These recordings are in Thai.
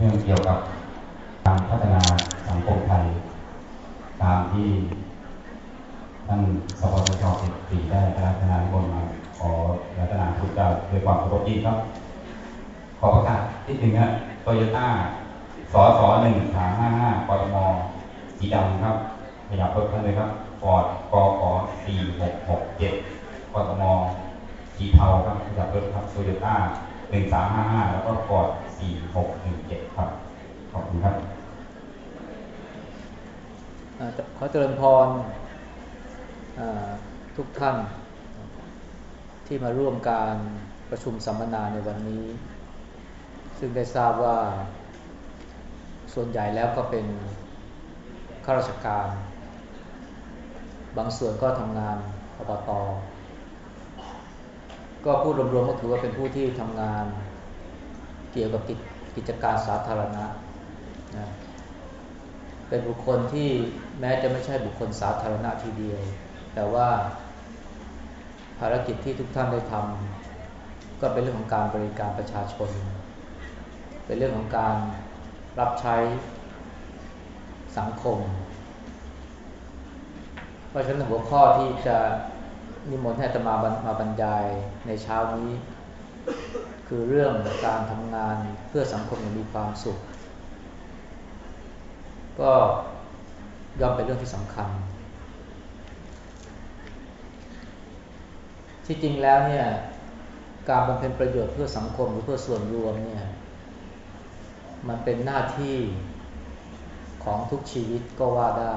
เรื่องเกี่ยวกับการพัฒนาสังคมไทย ตามที่ท่านสปสชสี่ได้รัตนานิมนมาขอรัตนาพุทธเจ้าด้วยความเคารพยิ่งครับ ขอประกาศที่หนึ่งนะโตโยต้าสอสอหนึ่งสามห้าห้ากทมสีดำครับขยับรถท่านเลยครับฟอร์ดกกสี่หกหกเจ็ดกทมสีเทาครับขยับรถครับโตโยต้าหนึ่งสามห้าห้าแล้วก็ฟอร์ด สี่หกหนึ่งเจ็ดครับ ขอบคุณครับอ่าขอเจริญพรทุกท่าน ที่มาร่วมการประชุมสัมมนาในวันนี้ ซึ่งได้ทราบว่าส่วนใหญ่แล้วก็เป็นข้าราชการ บางส่วนก็ทำงานอบตก็พูดรวมๆก็ถือว่าเป็นผู้ที่ทำงาน เกี่ยวกับกิจกิจการสาธารณะนะเป็นบุคคลที่แม้จะไม่ใช่บุคคลสาธารณะทีเดียว แต่ว่าภารกิจที่ทุกท่านได้ทำก็เป็นเรื่องของการบริการประชาชน เป็นเรื่องของการรับใช้สังคม เพราะฉะนั้นหัวข้อที่จะนิมนต์ให้ตมาบรรมาบรรยายในเช้านี้ คือเรื่องการทำงานเพื่อสังคมอย่างมีความสุข ก็ย่อมเป็นเรื่องที่สำคัญ ที่จริงแล้วเนี่ยการบำเพ็ญประโยชน์เพื่อสังคมหรือเพื่อส่วนรวมเนี่ยมันเป็นหน้าที่ของทุกชีวิตก็ว่าได้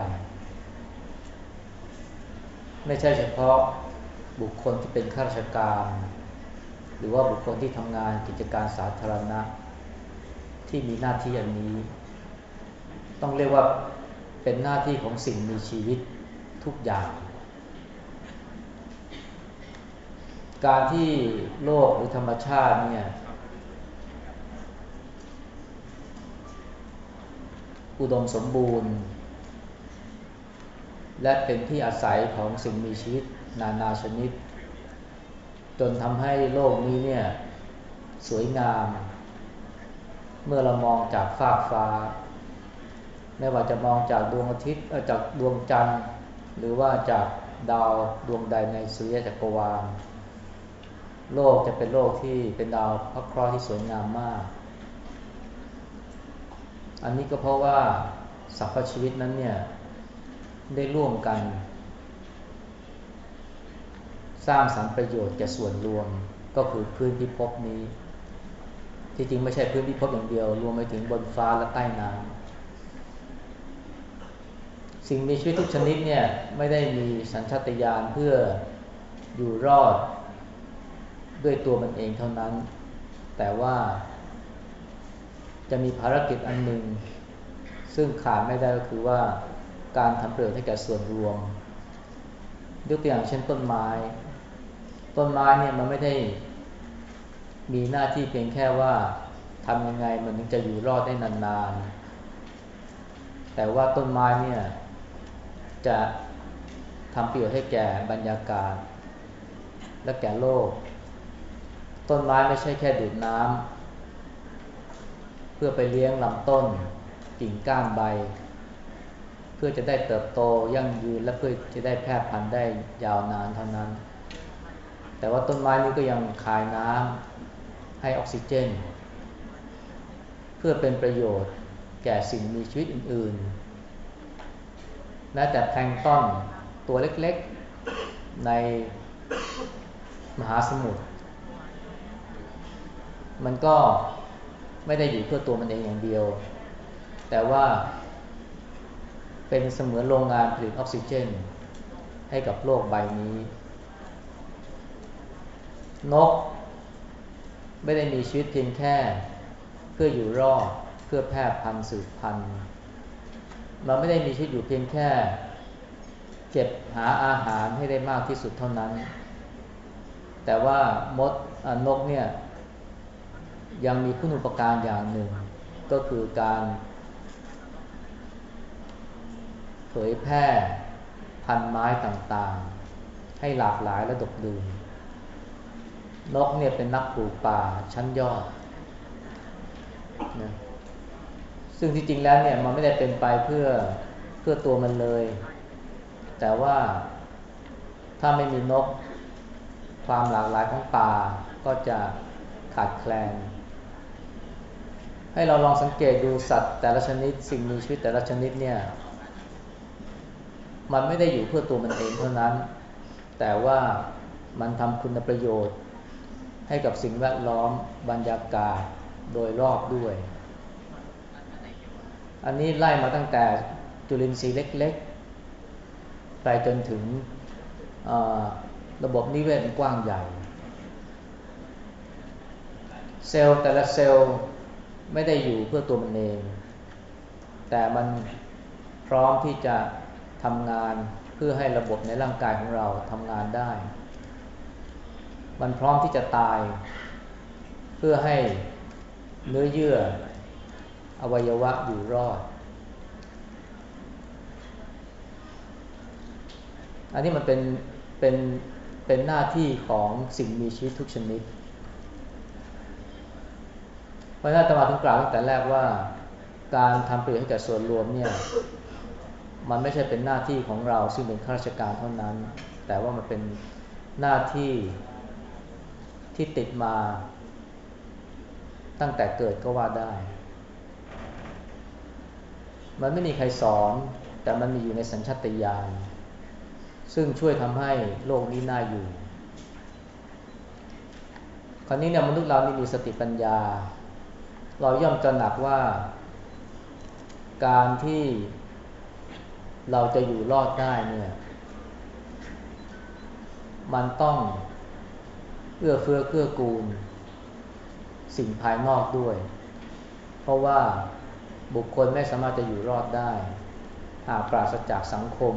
ไม่ใช่เฉพาะบุคคลที่เป็นข้าราชการ หรือว่าบุคคลที่ทำงานกิจการสาธารณะ ที่มีหน้าที่อันนี้ ต้องเรียกว่าเป็นหน้าที่ของสิ่งมีชีวิตทุกอย่าง การที่โลกหรือธรรมชาติเนี่ยอุดมสมบูรณ์ และเป็นที่อาศัยของสิ่งมีชีวิตนานาชนิด จนทำให้โลกนี้เนี่ยสวยงาม เมื่อเรามองจากฟากฟ้า ไม่ว่าจะมองจากดวงอาทิตย์จากดวงจันทร์ หรือว่าจากดาวดวงใดในสุริยจักรวาลโลกจะเป็นโลกที่เป็นดาวพระเคราะห์ที่สวยงามมาก อันนี้ก็เพราะว่าสรรพชีวิตนั้นเนี่ยได้ร่วมกัน สร้างสรรค์ประโยชน์แก่ส่วนรวมก็คือพื้นพิภพนี้ ที่จริงไม่ใช่พื้นพิภพอย่างเดียว รวมไปถึงบนฟ้าและใต้น้ำสิ่งมีชีวิตทุกชนิดเนี่ยไม่ได้มีสัญชาตญาณเพื่ออยู่รอดด้วยตัวมันเองเท่านั้น แต่ว่าจะมีภารกิจอันหนึ่ง ซึ่งขาดไม่ได้ก็คือว่าการทำประโยชน์ให้แก่ส่วนรวมยกตัวอย่างเช่นต้นไม้ ต้นไม้เนี่ยมันไม่ได้มีหน้าที่เพียงแค่ว่าทำยังไงมันถึงจะอยู่รอดได้นานๆ แต่ว่าต้นไม้เนี่ย จะทำประโยชน์ให้แก่บรรยากาศ และแก่โลก ต้นไม้ไม่ใช่แค่ดูดน้ำเพื่อไปเลี้ยงลำต้น กิ่งก้านใบ เพื่อจะได้เติบโตยั่งยืนและเพื่อจะได้แพร่พันธุ์ได้ยาวนานเท่านั้น แต่ว่าต้นไม้นี้ก็ยังคายน้ำให้ออกซิเจน เพื่อเป็นประโยชน์แก่สิ่งมีชีวิตอื่นๆแม้แต่แพลงต้อนตัวเล็กๆ ในมหาสมุทรมันก็ไม่ได้อยู่เพื่อตัวมันเองอย่างเดียว แต่ว่าเป็นเสมือนโรงงานผลิตออกซิเจน ให้กับโลกใบนี้ นก ไม่ได้มีชีวิตเพียงแค่ เพื่ออยู่รอดเพื่อแพร่พันธุ์สืบพันธุ์มันไม่ได้มีชีวิตอยู่เพียงแค่ เก็บหาอาหารให้ได้มากที่สุดเท่านั้น แต่ว่ามดนกเนี่ยยังมีคุณอุปการอย่างหนึ่ง ก็คือการเผยแพร่พันไม้ต่างๆ ให้หลากหลายและดกดื่น นกเนี่ยเป็นนักปลูกป่าชั้นยอดนะซึ่งที่จริงแล้วเนี่ยมันไม่ได้เป็นไปเพื่อเพื่อตัวมันเลย แต่ว่าถ้าไม่มีนกความหลากหลายของป่าก็จะขาดแคลน ให้เราลองสังเกตดูสัตว์แต่ละชนิด สิ่งมีชีวิตแต่ละชนิดเนี่ย มันไม่ได้อยู่เพื่อตัวมันเองเท่านั้น แต่ว่ามันทำคุณประโยชน์ ให้กับสิ่งแวดล้อมบรรยากาศโดยรอบด้วย อันนี้ไล่มาตั้งแต่จุลินทรีย์เล็กๆ ไปจนถึงระบบนิเวศกว้างใหญ่ เซลล์แต่ละเซลล์ไม่ได้อยู่เพื่อตัวมันเอง แต่มันพร้อมที่จะทำงานเพื่อให้ระบบในร่างกายของเราทำงานได้ มันพร้อมที่จะตาย เพื่อให้เนื้อเยื่อ อวัยวะอยู่รอด อันนี้มันเป็นเป็นเป็นหน้าที่ของสิ่งมีชีวิตทุกชนิด เพราะนั้นตมาถึงกล่าวตั้งแต่แรกว่าการทำประโยชน์ให้แก่ส่วนรวมเนี่ยมันไม่ใช่เป็นหน้าที่ของเราซึ่งเป็นข้าราชการเท่านั้น แต่ว่ามันเป็นหน้าที่ ที่ติดมาตั้งแต่เกิดก็ว่าได้ มันไม่มีใครสอนแต่มันมีอยู่ในสัญชาตญาณซึ่งช่วยทำให้โลกนี้น่าอยู่ คราวนี้เนี่ยมนุษย์เรานี่มีสติปัญญา เราย่อมจะหนักว่า การที่เราจะอยู่รอดได้เนี่ย มันต้อง เอื้อเฟื้อเกื้อกูล สิ่งภายนอกด้วย เพราะว่าบุคคลไม่สามารถจะอยู่รอดได้ หากปราศจากสังคม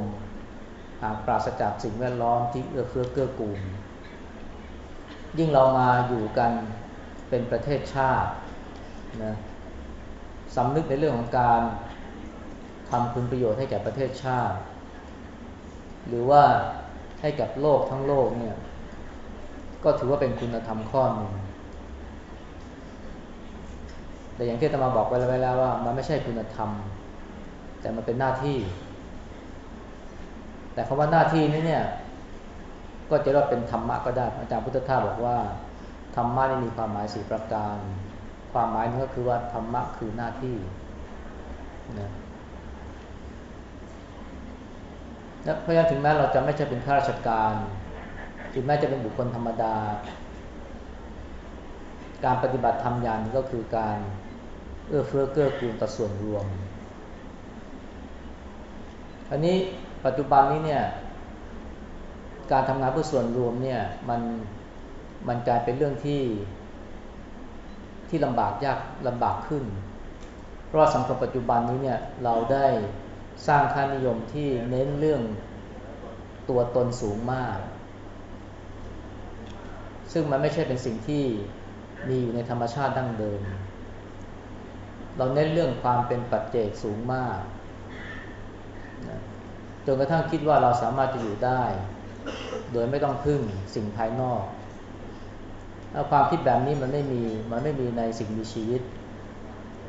หากปราศจากสิ่งแวดล้อมที่เอื้อเฟื้อเกื้อกูล ยิ่งเรามาอยู่กันเป็นประเทศชาตินะสำนึกในเรื่องของการทำคุณประโยชน์ให้แก่ประเทศชาติ หรือว่าให้กับโลกทั้งโลกเนี่ย ก็ถือว่าเป็นคุณธรรมข้อหนึ่งแต่อย่างที่ตมาบอกไว้แล้วว่า มันไม่ใช่คุณธรรม แต่มันเป็นหน้าที่ แต่คำว่าหน้าที่นี้เนี่ย ก็จะเรียกเป็นธรรมะก็ได้ อาจารย์พุทธทาสบอกว่าธรรมะนี่มีความหมายสี่ประการ ความหมายนึงก็คือว่าธรรมะคือหน้าที่นะเพราะฉะนั้นถึงแม้เราจะไม่ใช่เป็นข้าราชการ ถึงแม้จะเป็นบุคคลธรรมดา การปฏิบัติธรรมอย่างนี้ก็คือการเอื้อเฟื้อเกื้อกูลต่อส่วนรวมอันนี้ปัจจุบันนี้เนี่ยการทำงานเพื่อส่วนรวมเนี่ยมันมันกลายเป็นเรื่องที่ที่ลำบากยากลำบากขึ้น เพราะสังคมปัจจุบันนี้เนี่ยเราได้สร้างค่านิยมที่เน้นเรื่องตัวตนสูงมาก ซึ่งมันไม่ใช่เป็นสิ่งที่มีอยู่ในธรรมชาติดั้งเดิม เราเน้นเรื่องความเป็นปัจเจกสูงมากนะจนกระทั่งคิดว่าเราสามารถจะอยู่ได้ โดยไม่ต้องพึ่งสิ่งภายนอกความคิดแบบนี้มันไม่มีมันไม่มีในสิ่งมีชีวิต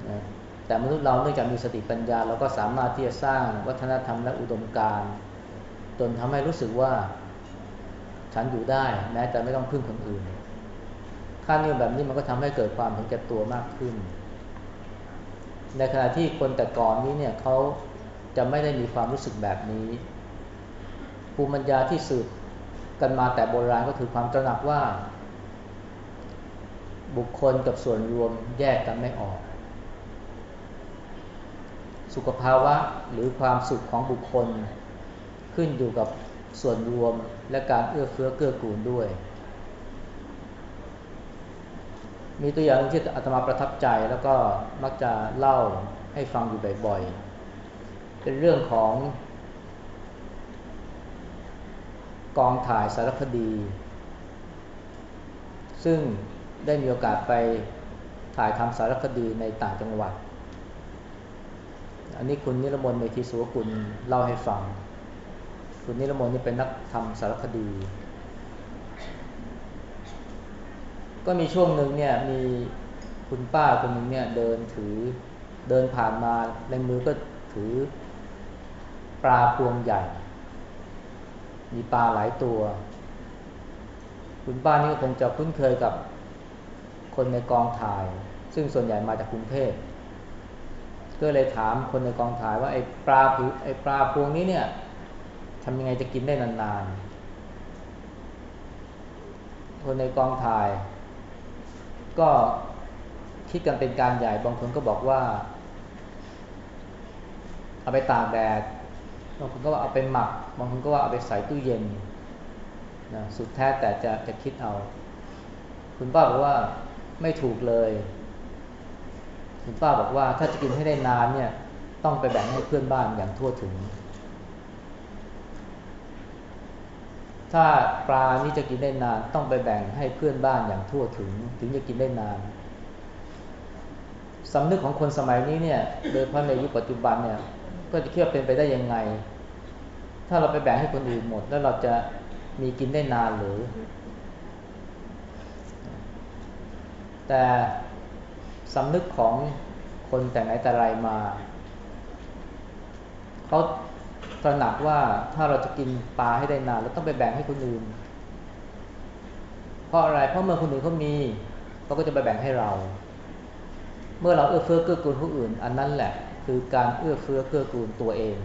นะแต่มนุษย์เราเนื่องจากมีสติปัญญาเราก็สามารถที่จะสร้างวัฒนธรรมและอุดมการณ์จนทำให้รู้สึกว่า ฉันอยู่ได้ แม้แต่ไม่ต้องพึ่งคนอื่น ค่านิยมแบบนี้มันก็ทำให้เกิดความเห็นแก่ตัวมากขึ้น ในขณะที่คนแต่ก่อนนี้เนี่ยเขาจะไม่ได้มีความรู้สึกแบบนี้ภูมิปัญญาที่สืบกันมาแต่โบราณก็ถือความตระหนักว่า บุคคลกับส่วนรวมแยกกันไม่ออก สุขภาวะหรือความสุขของบุคคล ขึ้นอยู่กับ ส่วนรวมและการเอื้อเฟื้อเกื้อกูลด้วย มีตัวอย่างที่อาตมาประทับใจแล้วก็มักจะเล่าให้ฟังอยู่บ่อยๆ เป็นเรื่องของ กองถ่ายสารคดี ซึ่งได้มีโอกาสไปถ่ายทำสารคดีในต่างจังหวัด อันนี้คุณนิรมนเมธีสุวกุลเล่าให้ฟัง คุณนิรมนนี่เป็นนักทำสารคดี ก็มีช่วงหนึ่งเนี่ยมีคุณป้าคนหนึ่งเนี่ยเดินถือเดินผ่านมาในมือก็ถือปลาพวงใหญ่ มีปลาหลายตัว คุณป้านี่ก็คงจะคุ้นเคยกับคนในกองถ่าย ซึ่งส่วนใหญ่มาจากกรุงเทพก็เลยถามคนในกองถ่ายว่าไอ้ปลาผือไอ้ปลาพวงนี้เนี่ย ทำยังไงจะกินได้นานๆ คนในกองถ่าย ก็คิดกันเป็นการใหญ่ บางคนก็บอกว่า เอาไปตากแดด บางคนก็ว่าเอาไปหมัก บางคนก็ว่าเอาไปใส่ตู้เย็นนะสุดแท้แต่จะจะคิดเอา คุณป้าบอกว่าไม่ถูกเลย คุณป้าบอกว่าถ้าจะกินให้ได้นานเนี่ย ต้องไปแบ่งให้เพื่อนบ้านอย่างทั่วถึง ถ้าปลานี้จะกินได้นาน ต้องไปแบ่งให้เพื่อนบ้านอย่างทั่วถึง ถึงจะกินได้นานสำนึกของคนสมัยนี้เนี่ย โดยเพราะในยุคปัจจุบันเนี่ย ก็จะคิดว่าเป็นไปได้ยังไง ถ้าเราไปแบ่งให้คนอื่นหมด แล้วเราจะมีกินได้นานหรือ แต่สำนึกของคนแต่ไหนแต่ไรมาเขา ตระหนักว่าถ้าเราจะกินปลาให้ได้นานเราต้องไปแบ่งให้คนอื่น เพราะอะไร เพราะเมื่อคนอื่นเขามีเขาก็จะไปแบ่งให้เรา เมื่อเราเอื้อเฟื้อเกื้อกูลผู้อื่น อันนั้นแหละ คือการเอื้อเฟื้อเกื้อกูลตัวเอง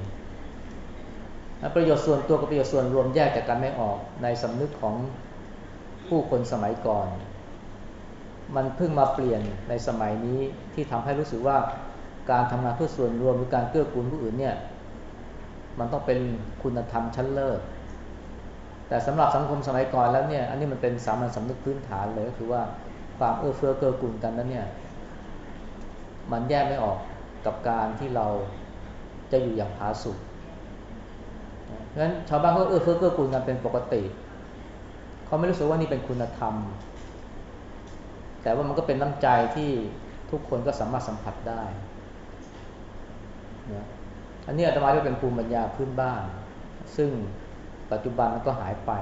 ประโยชน์ส่วนตัวกับประโยชน์ส่วนรวมแยกจากกันไม่ออกในสำนึกของผู้คนสมัยก่อน มันเพิ่งมาเปลี่ยนในสมัยนี้ที่ทำให้รู้สึกว่าการทำงานเพื่อส่วนรวมหรือการเกื้อกูลผู้อื่นเนี่ย มันต้องเป็นคุณธรรมชั้นเลิศแต่สำหรับสังคมสมัยก่อนแล้วเนี่ยอันนี้มันเป็นสามัญสำนึกพื้นฐานเลยก็คือว่าความเอื้อเฟื้อเกื้อกูลกันนั้นเนี่ยมันแยกไม่ออกกับการที่เราจะอยู่อย่างผาสุกเพราะฉะนั้นชาวบ้านก็เอื้อเฟื้อเกื้อกูลกันเป็นปกติเขาไม่รู้สึกว่านี่เป็นคุณธรรม แต่ว่ามันก็เป็นน้ำใจที่ทุกคนก็สามารถสัมผัสได้นะ อันนี้อาตมาเรียกเป็นภูมิปัญญาพื้นบ้าน ซึ่งปัจจุบันมันก็หายไป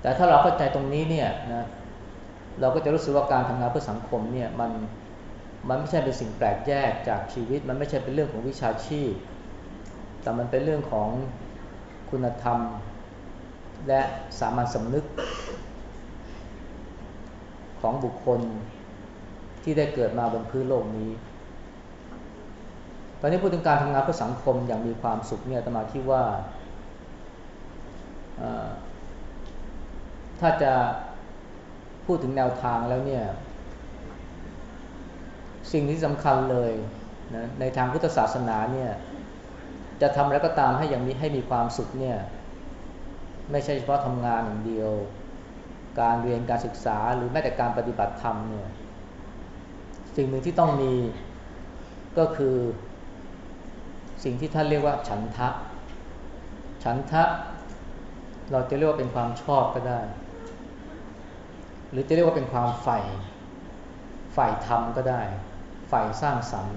แต่ถ้าเราเข้าใจตรงนี้เนี่ยนะเราก็จะรู้สึกว่าการทำงานเพื่อสังคมเนี่ยมันมันไม่ใช่เป็นสิ่งแปลกแยกจากชีวิต มันไม่ใช่เป็นเรื่องของวิชาชีพ แต่มันเป็นเรื่องของคุณธรรม และสามัญสำนึก ของบุคคลที่ได้เกิดมาบนพื้นโลกนี้ ตอนนี้พูดถึงการทำงานเพื่อสังคมอย่างมีความสุขเนี่ยตมาคิดว่า ถ้าจะพูดถึงแนวทางแล้วเนี่ย สิ่งที่สำคัญเลยนะในทางพุทธศาสนาเนี่ย จะทำแล้วก็ตามให้อย่างนี้ให้มีความสุขเนี่ยไม่ใช่เฉพาะทำงานอย่างเดียว การเรียนการศึกษาหรือแม้แต่การปฏิบัติธรรมเนี่ย สิ่งหนึ่งที่ต้องมีก็คือ สิ่งที่ท่านเรียกว่าฉันทะ ฉันทะ เราจะเรียกว่าเป็นความชอบก็ได้ หรือจะเรียกว่าเป็นความใฝ่ใฝ่ธรรมก็ได้ใฝ่สร้างสรรค์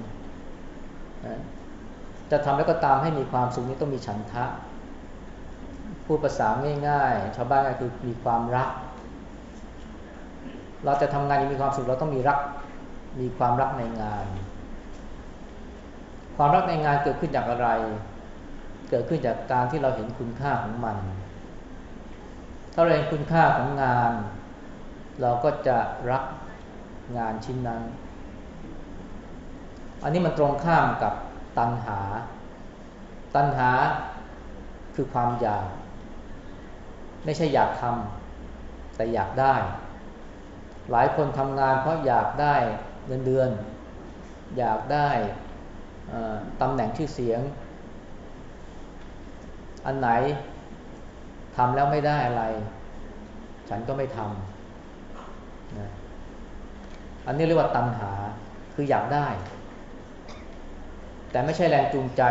จะทำแล้วก็ตามให้มีความสุขนี้ต้องมีฉันทะ พูดภาษาง่ายๆ ชาวบ้านก็คือมีความรัก เราจะทำงานยังมีความสุขเราต้องมีรัก มีความรักในงาน ความรักในงานเกิดขึ้นจากอะไร เกิดขึ้นจากการที่เราเห็นคุณค่าของมัน ถ้าเราเห็นคุณค่าของงาน เราก็จะรักงานชิ้นนั้น อันนี้มันตรงข้ามกับตัณหา ตัณหาคือความอยาก ไม่ใช่อยากทำแต่อยากได้ หลายคนทำงานเพราะอยากได้เงินเดือน อยากได้ ตำแหน่งชื่อเสียง อันไหนทำแล้วไม่ได้อะไร ฉันก็ไม่ทำนะอันนี้เรียกว่าตัณหาคืออยากได้ แต่ไม่ใช่แรงจูงใจ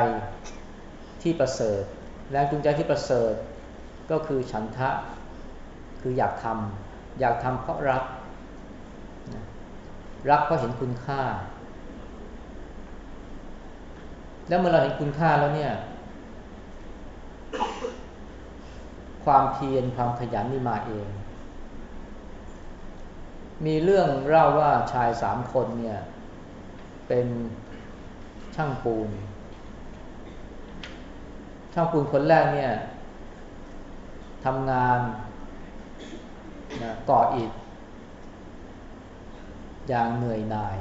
ที่ประเสริฐ แรงจูงใจที่ประเสริฐก็คือฉันทะคืออยากทำอยากทำเพราะรัก รักเพราะเห็นคุณค่า แล้วเมื่อเราเห็นคุณค่าแล้วเนี่ย ความเพียรความขยันนี่มาเอง มีเรื่องเล่าว่าชายสามคนเนี่ย เป็นช่างปูน ช่างปูนคนแรกเนี่ยทำงานนะก่ออิฐอย่างเหนื่อยหน่าย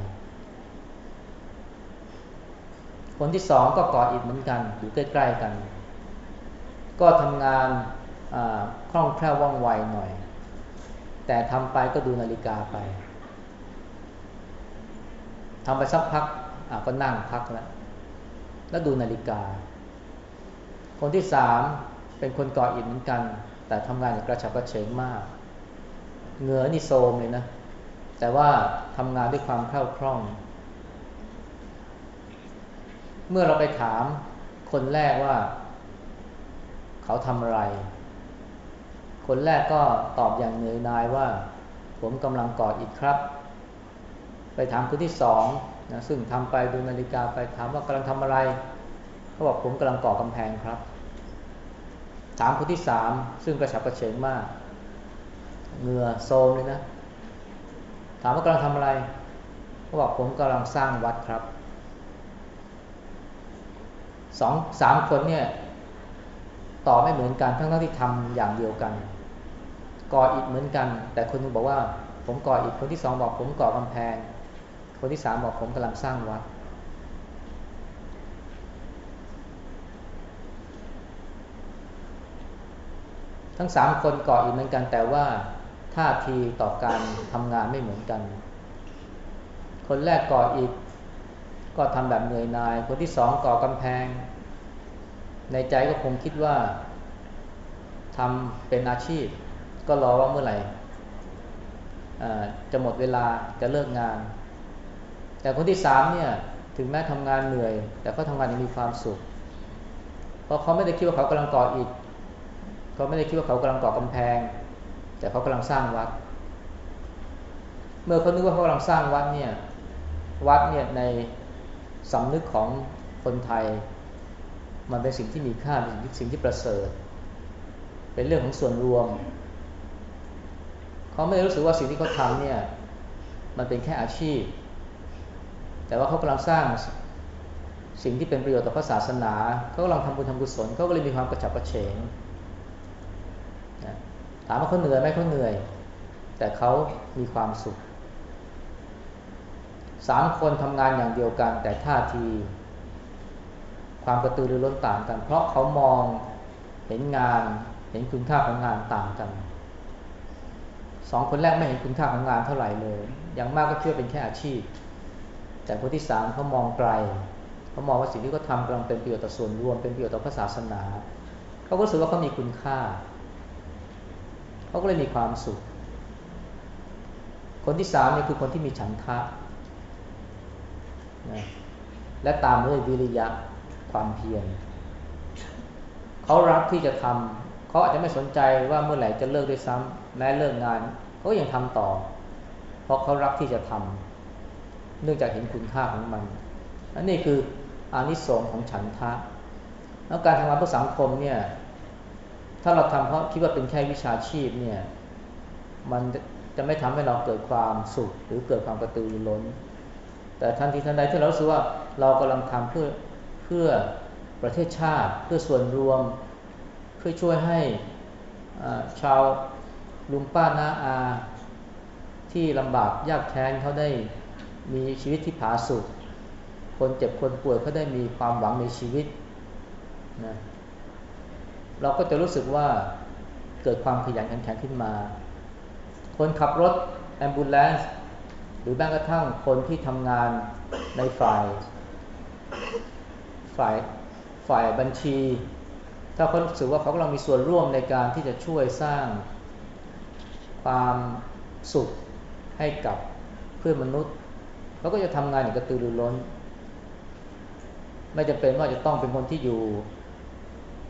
คนที่สองก็ก่ออิฐเหมือนกันอยู่ใกล้ๆกัน ก็ทำงานคล่องแคล่วว่องไวหน่อย แต่ทำไปก็ดูนาฬิกาไปทำไปสักพักก็นั่งพักแล้วแล้วดูนาฬิกา คนที่สามเป็นคนก่ออิฐเหมือนกัน แต่ทำงานอย่างกระฉับกระเฉงมากเหงื่อนี่โซมเลยนะ แต่ว่าทำงานด้วยความเข้าคล่อง เมื่อเราไปถามคนแรกว่า เขาทำอะไร คนแรกก็ตอบอย่างเหนื่อยนายว่า ผมกำลังก่ออิฐครับ ไปถามคนที่สองนะซึ่งทำไปดูนาฬิกาไปถามว่ากำลังทำอะไร เขาบอกผมกำลังก่อกำแพงครับ ถามคนที่สามซึ่งกระฉับกระเฉงมากเหงื่อโซมเลยนะ ถามว่ากำลังทำอะไร เขาบอกผมกำลังสร้างวัดครับ สองสามคนเนี่ยตอบไม่เหมือนกันทั้งทั้งที่ทำอย่างเดียวกัน ก่ออิฐเหมือนกัน แต่คนนึงบอกว่า ผมก่ออิฐคนที่สองบอกผมก่อกำแพง คนที่สามบอกผมกำลังสร้างวัดทั้งสามคนก่ออิฐเหมือนกัน แต่ว่าท่าทีต่อการทำงานไม่เหมือนกัน คนแรกก่ออิฐ ก็ทำแบบเหนื่อยนาย คนที่สองก่อกำแพง ในใจก็คงคิดว่าทำเป็นอาชีพ ก็รอว่าเมื่อไหร่จะหมดเวลาจะเลิกงาน แต่คนที่สามเนี่ยถึงแม้ทำงานเหนื่อย แต่เขาทางานอยังมีความสุข เพราะเขาไม่ได้คิดว่าเขากำลังก่ออิฐเขาไม่ได้คิดว่าเขากำลังก่อกำแพง แต่เขากำลังสร้างวัด เมื่อเขานึกว่าเขากำลังสร้างวัดเนี่ยวัดเนี่ยใน สำนึกของคนไทย มันเป็นสิ่งที่มีค่าเป็นสิ่งที่ประเสริฐ เป็นเรื่องของส่วนรวม เขาไม่รู้สึกว่าสิ่งที่เขาทำเนี่ยมันเป็นแค่อาชีพ แต่ว่าเขากำลังสร้างสิ่งที่เป็นประโยชน์ต่อพระศาสนา เขากำลังทำบุญทำกุศลเขาก็เลยมีความกระฉับกระเฉงถามว่าเขาเหนื่อยไหมเขาเหนื่อย แต่เขามีความสุข สามคนทำงานอย่างเดียวกัน แต่ท่าที ความกระตือรือร้นต่างกัน เพราะเขามองเห็นงานเห็นคุณค่าของงานต่างกันสองคนแรกไม่เห็นคุณค่าของงานเท่าไหร่เลย อย่างมากก็เชื่อเป็นแค่อาชีพ แต่คนที่สามเขามองไกลเขามองว่าสิ่งที่เขาทำกำลังเป็นประโยชน์ต่อส่วนรวมเป็นประโยชน์ต่อพระศาสนาเขาก็รู้สึกว่าเขามีคุณค่าเขาก็เลยมีความสุข คนที่สามเนี่ยคือคนที่มีฉันทะ นะและตามด้วยวิริยะความเพียรเขารักที่จะทำเขาอาจจะไม่สนใจว่าเมื่อไหร่จะเลิกด้วยซ้ำแม้เลิกงานเขายังทำต่อ เพราะเขารักที่จะทำเนื่องจากเห็นคุณค่าของมันอันนี้คืออานิสงส์ของฉันทะแล้วการทำงานเพื่อสังคมเนี่ย ถ้าเราทำเพราะคิดว่าเป็นแค่วิชาชีพเนี่ย มันจะไม่ทำให้เราเกิดความสุขหรือเกิดความกระตือรือร้น แต่ทันทีทันใดที่เราสึกว่าเรากำลังทำเพื่อเพื่อประเทศชาติ เพื่อส่วนรวม เพื่อช่วยให้ชาวลุงป้านาอา ที่ลำบากยากแค้นเขาได้มีชีวิตที่ผาสุกคนเจ็บคนป่วยเขาได้มีความหวังในชีวิตนะเราก็จะรู้สึกว่าเกิดความขยันขันแข็งขึ้นมา คนขับรถแอมบูเลนซ์ รือแม้กระทั่งคนที่ทำงานในฝ่ายฝ่ายฝ่ายบัญชี ถ้าเขารู้สึกว่าเขากำลังมีส่วนร่วมในการที่จะช่วยสร้างความสุขให้กับเพื่อนมนุษย์เขาก็จะทำงานอย่างกระตือรือร้น ไม่จำเป็นว่าจะต้องเป็นคนที่อยู่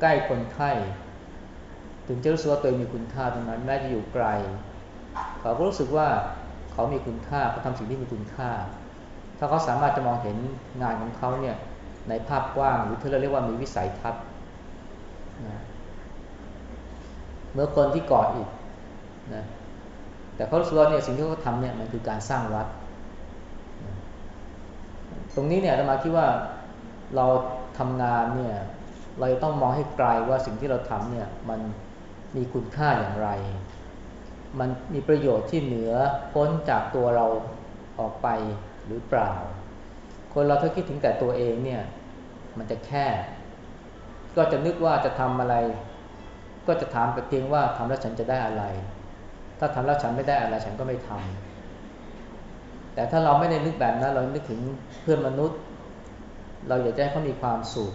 ใกล้คนไข้ ถึงจะรู้สึกว่าตัวเองมีคุณค่าตรงนั้นแม้จะอยู่ไกล เขาก็รู้สึกว่า เขามีคุณค่าเขาทำสิ่งที่มีคุณค่า ถ้าเขาสามารถจะมองเห็นงานของเขาเนี่ยในภาพกว้างหรือที่เราเรียกว่ามีวิสัยทัศน์นะเมื่อคนที่ก่ออิฐนะแต่เขาสึกว่าเนี่ยสิ่งที่เขาทำเนี่ยมันคือการสร้างวัดตรงนี้เนี่ยธรรมาคิดว่าเราทำงานเนี่ยเราต้องมองให้ไกลว่าสิ่งที่เราทำเนี่ยมันมีคุณค่าอย่างไร มันมีประโยชน์ที่เหนือพ้นจากตัวเราออกไปหรือเปล่า คนเราถ้าคิดถึงแต่ตัวเองเนี่ย มันจะแค่ ก็จะนึกว่าจะทำอะไร ก็จะถามแต่เพียงว่าทำแล้วฉันจะได้อะไร ถ้าทำแล้วฉันไม่ได้อะไรฉันก็ไม่ทำแต่ถ้าเราไม่ได้นึกแบบนั้น เรานึกถึงเพื่อนมนุษย์ เราอยากจะให้เขามีความสุข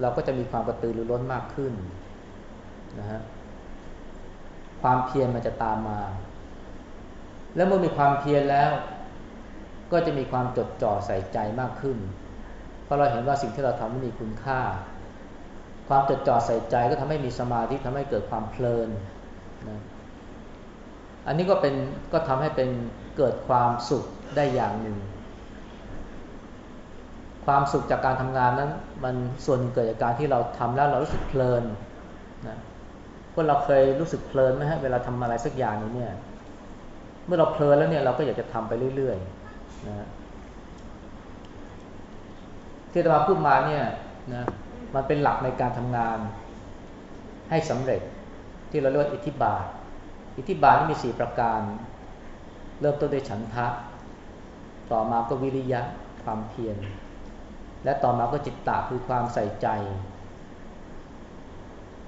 เราก็จะมีความกระตือรือร้นมากขึ้นนะฮะ ความเพียรมันจะตามมา แล้วเมื่อมีความเพียรแล้ว ก็จะมีความจดจ่อใส่ใจมากขึ้น เพราะเราเห็นว่าสิ่งที่เราทำมันมีคุณค่า ความจดจ่อใส่ใจก็ทำให้มีสมาธิทำให้เกิดความเพลินนะอันนี้ก็เป็นก็ทำให้เป็นเกิดความสุขได้อย่างหนึ่ง ความสุขจากการทำงานนั้น มันส่วนเกิดจากการที่เราทำแล้วเรารู้สึกเพลินนะ พวกเราเคยรู้สึกเพลินไหมฮะเวลาทำอะไรสักอย่างนึงเนี่ย เมื่อเราเพลินแล้วเนี่ยเราก็อยากจะทำไปเรื่อยๆนะที่ตมาพูดมาเนี่ยนะมันเป็นหลักในการทำงานให้สำเร็จที่เราเรียกว่าอิทธิบาท อิทธิบาทนี่มีสี่ประการ เริ่มต้นด้วยฉันทะ ต่อมาก็วิริยะความเพียรและต่อมาก็จิตตาคือความใส่ใจ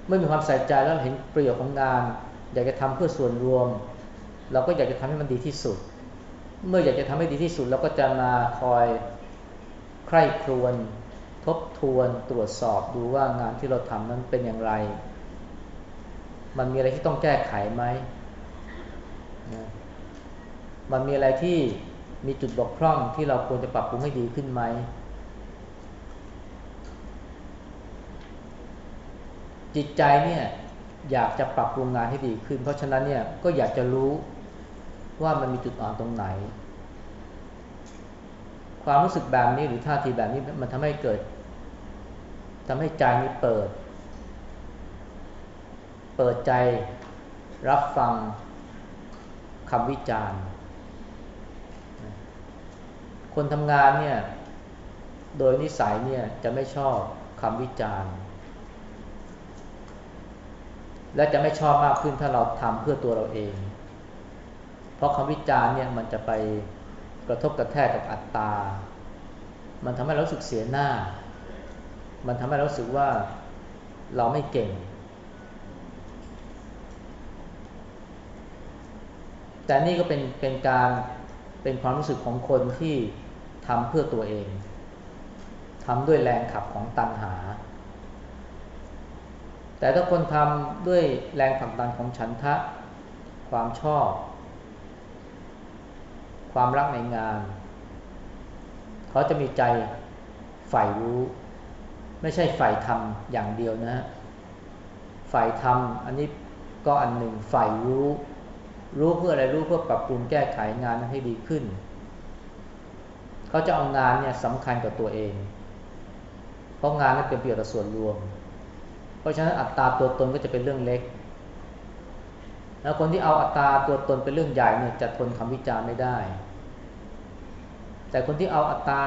เมื่อมีความใส่ใจแล้วเห็นประโยชน์ของงาน อยากจะทำเพื่อส่วนรวม เราก็อยากจะทำให้มันดีที่สุด เมื่ออยากจะทำให้ดีที่สุด เราก็จะมาคอยใคร่ครวญทบทวนตรวจสอบดูว่างานที่เราทำนั้นเป็นอย่างไร มันมีอะไรที่ต้องแก้ไขไหมนะมันมีอะไรที่มีจุดบกพร่องที่เราควรจะปรับปรุงให้ดีขึ้นไหม จิตใจเนี่ยอยากจะปรับปรุงงานให้ดีขึ้น เพราะฉะนั้นเนี่ยก็อยากจะรู้ว่ามันมีจุดอ่อนตรงไหน ความรู้สึกแบบนี้หรือท่าทีแบบนี้มันทำให้เกิดทำให้ใจนี้เปิด เปิดใจรับฟังคำวิจารณ์ คนทำงานเนี่ยโดยนิสัยเนี่ยจะไม่ชอบคำวิจารณ์ และจะไม่ชอบมากขึ้นถ้าเราทำเพื่อตัวเราเอง เพราะคำวิจารณ์เนี่ยมันจะไปกระทบกระแทกกับอัตตา มันทำให้เราสึกเสียหน้า มันทำให้เราสึกว่าเราไม่เก่ง แต่นี่ก็เป็นเป็นการเป็นความรู้สึกของคนที่ทำเพื่อตัวเองทำด้วยแรงขับของตัณหา แต่ถ้าคนทำด้วยแรงผลักดันของฉันทะ ความชอบ ความรักในงาน เขาจะมีใจใฝ่รู้ ไม่ใช่ใฝ่ทำอย่างเดียวนะฮะใฝ่ทำอันนี้ก็อันหนึ่งใฝ่รู้ รู้เพื่ออะไรรู้เพื่อปรับปรุงแก้ไขงานให้ดีขึ้น เขาจะเอางานเนี่ยสำคัญกับตัวเอง เพราะงานนั้นเป็นประโยชน์ต่อส่วนรวม เพราะฉะนั้นอัตราตัวตนก็จะเป็นเรื่องเล็ก แล้วคนที่เอาอัตราตัวตนเป็นเรื่องใหญ่เนี่ยจะทนคำวิจารณ์ไม่ได้ แต่คนที่เอาอัตรา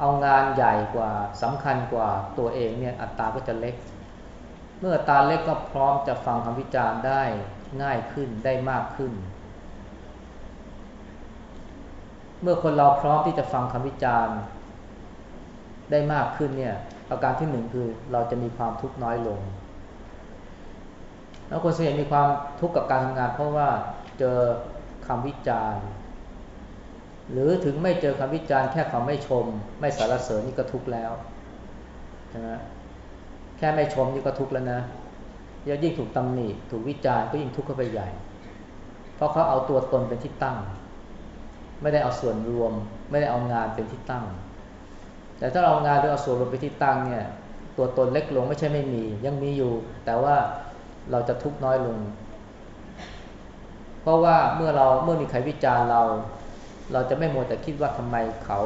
เอางานใหญ่กว่าสำคัญกว่าตัวเองเนี่ยอัตราก็จะเล็ก เมื่ออัตราเล็กก็พร้อมจะฟังคำวิจารณ์ได้ง่ายขึ้นได้มากขึ้น เมื่อคนเราพร้อมที่จะฟังคำวิจารณ์ ได้มากขึ้นเนี่ยประการที่หนึ่งคือเราจะมีความทุกข์น้อยลง แล้วคนส่วนใหญ่มีความทุกข์กับการทำงาน เพราะว่าเจอคำวิจารณ์ หรือถึงไม่เจอคำวิจารณ์แค่คำไม่ชม ไม่สรรเสริญนี่ก็ทุกข์แล้วใช่แค่ไม่ชมนี่ก็ทุกข์แล้วนะยิ่งถูกตำหนิถูกวิจารณ์ก็ยิ่งทุกข์เข้าไปใหญ่ เพราะเขาเอาตัวตนเป็นที่ตั้ง ไม่ได้เอาส่วนรวม ไม่ได้เอางานเป็นที่ตั้ง แต่ถ้าเรางานโดยเอาส่วนรวมเป็นที่ตั้งเนี่ยตัวตนเล็กลงไม่ใช่ไม่มี ยังมีอยู่ แต่ว่าเราจะทุกน้อยลง เพราะว่าเมื่อเราเมื่อมีใครวิจารณ์เรา เราจะไม่มัวแต่คิดว่าทำไมเขา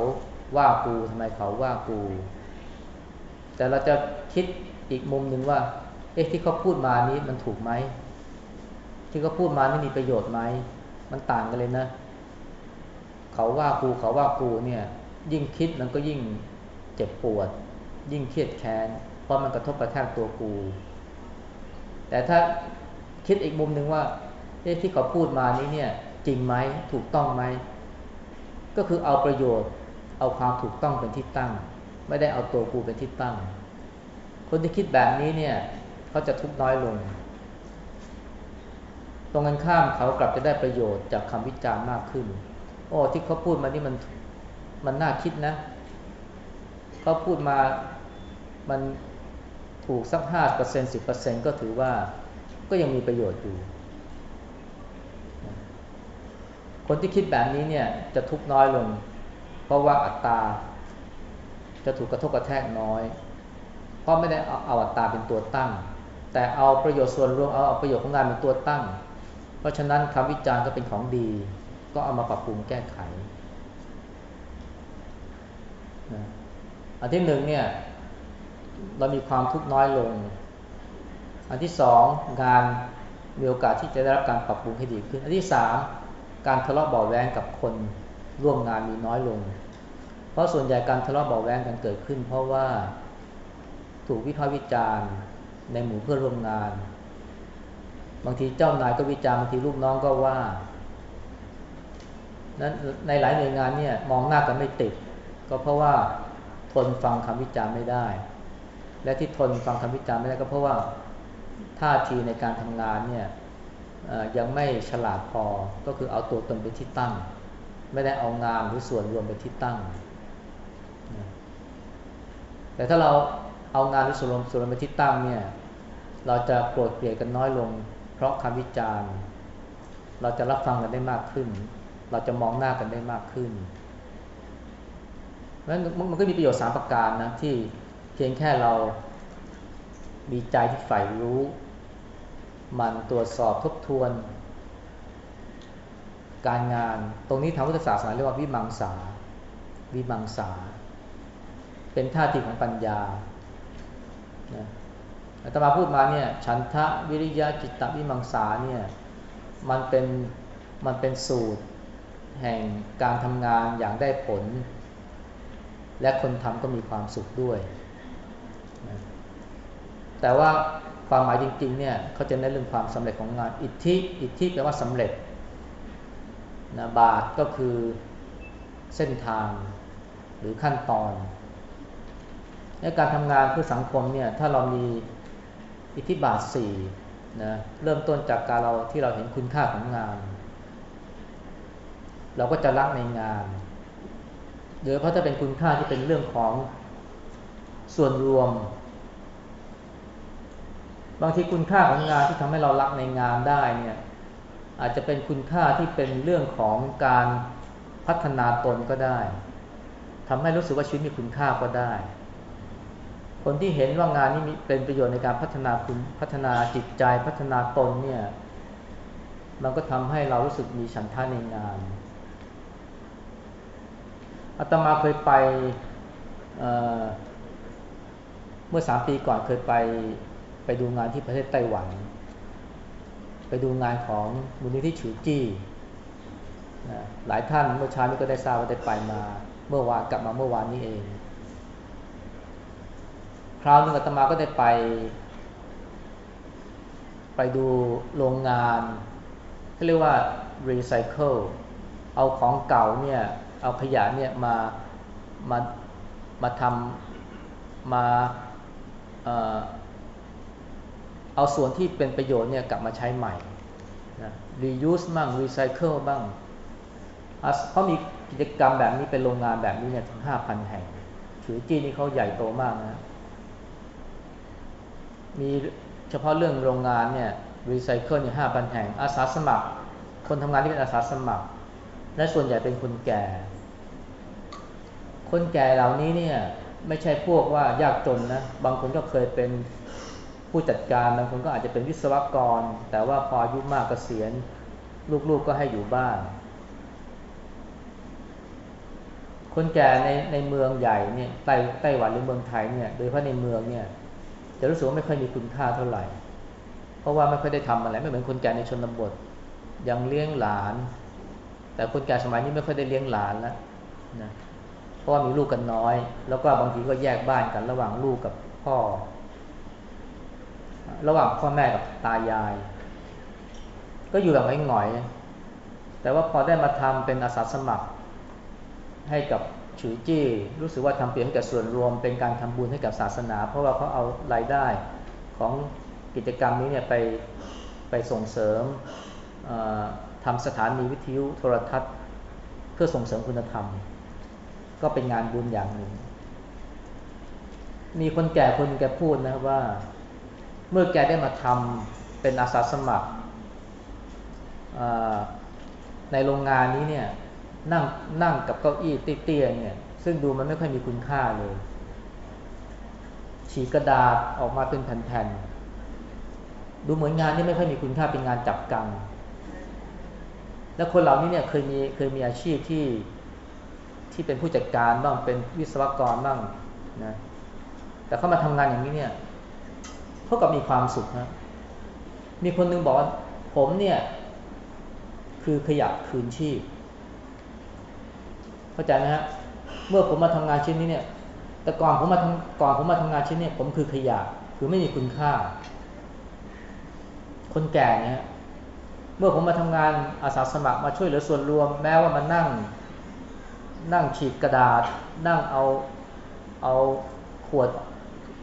ว่ากูทำไมเขาว่ากู แต่เราจะคิดอีกมุมหนึ่งว่า เอ๊ะที่เขาพูดมานี้มันถูกไหมที่เขาพูดมานี่มีประโยชน์ไหมมันต่างกันเลยนะ เขาว่ากูเขาว่ากูเนี่ย ยิ่งคิดมันก็ยิ่ง เจ็บปวด ยิ่งเครียดแค้น เพราะมันกระทบกระแทกตัวกู แต่ถ้าคิดอีกมุมหนึ่งว่าเอ๊ะที่เขาพูดมานี้เนี่ยจริงไหมถูกต้องไหม ก็คือเอาประโยชน์เอาความถูกต้องเป็นที่ตั้ง ไม่ได้เอาตัวกูเป็นที่ตั้ง คนที่คิดแบบนี้เนี่ยเขาจะทุกข์น้อยลง ตรงกันข้ามเขากลับจะได้ประโยชน์จากคำวิจารณ์มากขึ้น โอ้ที่เขาพูดมานี่มันมันน่าคิดนะ เขาพูดมามันถูกสักห้าเปอร์เซ็นสิบเปอร์เซ็นก็ถือว่าก็ยังมีประโยชน์อยู่ คนที่คิดแบบนี้เนี่ยจะทุกน้อยลง เพราะว่าอัตตาจะถูกกระทบกระแทกน้อย เพราะไม่ได้เอาเอาอัตตาเป็นตัวตั้ง แต่เอาประโยชน์ส่วนรวมเอาเอาประโยชน์ของงานเป็นตัวตั้ง เพราะฉะนั้นคำวิจารณ์ก็เป็นของดี ก็เอามาปรับปรุงแก้ไข อันที่หนึ่งเนี่ย เรามีความทุกข์น้อยลง อันที่สองงานมีโอกาสที่จะได้รับการปรับปรุงให้ดีขึ้น อันที่สามการทะเลาะเบาแวงกับคนร่วมงานมีน้อยลง เพราะส่วนใหญ่การทะเลาะเบาแวงกันเกิดขึ้น เพราะว่าถูกวิพากษ์วิจารณ์ในหมู่เพื่อนร่วมงาน บางทีเจ้านายก็วิจารณ์บางทีลูกน้องก็ว่านั้นในหลายหน่วยงานเนี่ยมองหน้ากันไม่ติด ก็เพราะว่า นฟังคำวิจารณ์ไม่ได้ และที่ทนฟังคำวิจารณ์ไม่ได้ก็เพราะว่าท่าทีในการทำงานเนี่ยยังไม่ฉลาดพอก็คือเอาตัวตนเป็นที่ตั้ง ไม่ได้เอางานหรือส่วนรวมเป็นที่ตั้ง แต่ถ้าเราเอางานหรือส่วนรวมส่วนรวมเป็นที่ตั้งเนี่ยเราจะโกรธเกลียดกันน้อยลง เพราะคำวิจารณ์ เราจะรับฟังกันได้มากขึ้น เราจะมองหน้ากันได้มากขึ้น นั้นมันก็มีประโยชน์สามประการนะที่เพียงแค่เรามีใจที่ใฝ่รู้ มันตรวจสอบทบทวน การงานตรงนี้ทางพุทธศาสนาเรียกว่าวิมังสา วิมังสา เป็นท่าทีของปัญญาอาตมาพูดมาเนี่ยฉันทะวิริยะจิตตวิมังสาเนี่ยมันเป็นมันเป็นสูตรแห่งการทำงานอย่างได้ผล และคนทำก็มีความสุขด้วยแต่ว่าความหมายจริงๆเนี่ยเขาจะเน้นเรื่องความสำเร็จของงาน อิทธิ อิทธิแปลว่าสำเร็จนะบาทก็คือเส้นทางหรือขั้นตอนในการทำงานเพื่อสังคมเนี่ยถ้าเรามีอิทธิบาทสี่นะเริ่มต้นจากการเราที่เราเห็นคุณค่าของงาน เราก็จะรักในงาน โดยเพราะถ้าเป็นคุณค่าที่เป็นเรื่องของส่วนรวม บางทีคุณค่าของงานที่ทำให้เรารักในงานได้เนี่ยอาจจะเป็นคุณค่าที่เป็นเรื่องของการพัฒนาตนก็ได้ทำให้รู้สึกว่าชีวิตมีคุณค่าก็ได้ คนที่เห็นว่างานนี้มีเป็นประโยชน์ในการพัฒนาคุณพัฒนาจิตใจพัฒนาตนเนี่ยมันก็ทำให้เรารู้สึกมีฉันทะในงาน อาตมาเคยไปเเมื่อสามปีก่อนเคยไปไปดูงานที่ประเทศไต้หวัน ไปดูงานของมูลนิธิฉูจี้นะหลายท่านเมื่อเช้านี้ก็ได้ทราบว่าได้ไปมาเมื่อวานกลับมาเมื่อวานนี้เอง คราวนึงอาตมาก็ได้ไป ไปดูโรงงานที่เรียกว่ารีไซเคิลเอาของเก่าเนี่ย เอาขยะเนี่ยมามามาทำมาเอาส่วนที่เป็นประโยชน์เนี่ยกลับมาใช้ใหม่นะ reuse บ้าง recycle บ้างเขามีกิจกรรมแบบนี้เป็นโรงงานแบบนี้เนี่ยถึงห้าพันแห่งถือจีนนี่เขาใหญ่โตมากนะ มีเฉพาะเรื่องโรงงานเนี่ยรีไซเคิลเนี่ยห้าพันแห่งอาสาสมัคร คนทำงานที่เป็นอาสาสมัคร และส่วนใหญ่เป็นคนแก่ คนแก่เหล่านี้เนี่ยไม่ใช่พวกว่ายากจนนะ บางคนก็เคยเป็นผู้จัดการบางคนก็อาจจะเป็นวิศวกร แต่ว่าพออายุมากกเกษียณลูกๆกก็ให้อยู่บ้าน คนแก่ในในเมืองใหญ่เนี่ยไต้ไต้หวันหรือเมืองไทยเนี่ยโดยเฉพาะในเมืองเนี่ยจะรู้สึกว่าไม่ค่อยมีคุณค่าเท่าไหร่ เพราะว่าไม่ค่อยได้ทำอะไรไม่เหมือนคนแก่ในชนบทยังเลี้ยงหลาน แต่คนแก่สมัยนี้ไม่ค่อยได้เลี้ยงหลานแล้วนะ ราะว่ามีลูกกันน้อย แล้วก็บางทีก็แยกบ้านกัน ระหว่างลูกกับพ่อ ระหว่างพ่อแม่กับตายาย ก็อยู่แบบหงอยๆแต่ว่าพอได้มาทำเป็นอาสาสมัคร ให้กับฉือจี้ รู้สึกว่าทำเปลี่ยนให้กับส่วนรวมเป็นการทำบุญให้กับศาสนา เพราะว่าเขาเอารายได้ของกิจกรรมนี้เนี่ยไปไปส่งเสริมทำสถานีวิทยุโทรทัศน์ เพื่อส่งเสริมคุณธรรม ก็เป็นงานบุญอย่างหนึ่ง มีคนแก่คนแกพูดนะว่า เมื่อแกได้มาทำเป็นอาสาสมัคร ในโรงงานนี้เนี่ยนั่งนั่งกับเก้าอี้เตี้ยๆเนี่ย ซึ่งดูมันไม่ค่อยมีคุณค่าเลย ฉีกกระดาษออกมาเป็นแผ่นๆ ดูเหมือนงานที่ไม่ค่อยมีคุณค่าเป็นงานจับกัง แล้วคนเหล่านี้เนี่ยเคยมีเคยมีอาชีพที่ ที่เป็นผู้จัดการบ้างเป็นวิศวกรบ้างนะแต่เขามาทำงานอย่างนี้เนี่ยเท่ากับมีความสุขนะมีคนนึงบอกว่าผมเนี่ยคือขยะคืนชีพ เข้าใจไหมฮะเมื่อผมมาทำงานชิ้นนี้เนี่ย แต่ก่อนผมมาทำก่อนผมมาทำงานชิ้นนี้ผมคือขยะคือไม่มีคุณค่า คนแก่เนี่ยเมื่อผมมาทำงานอาสาสมัครมาช่วยเหลือส่วนรวม แม้ว่ามานั่ง นั่งฉีกกระดาษ นั่งเอาเอาขวด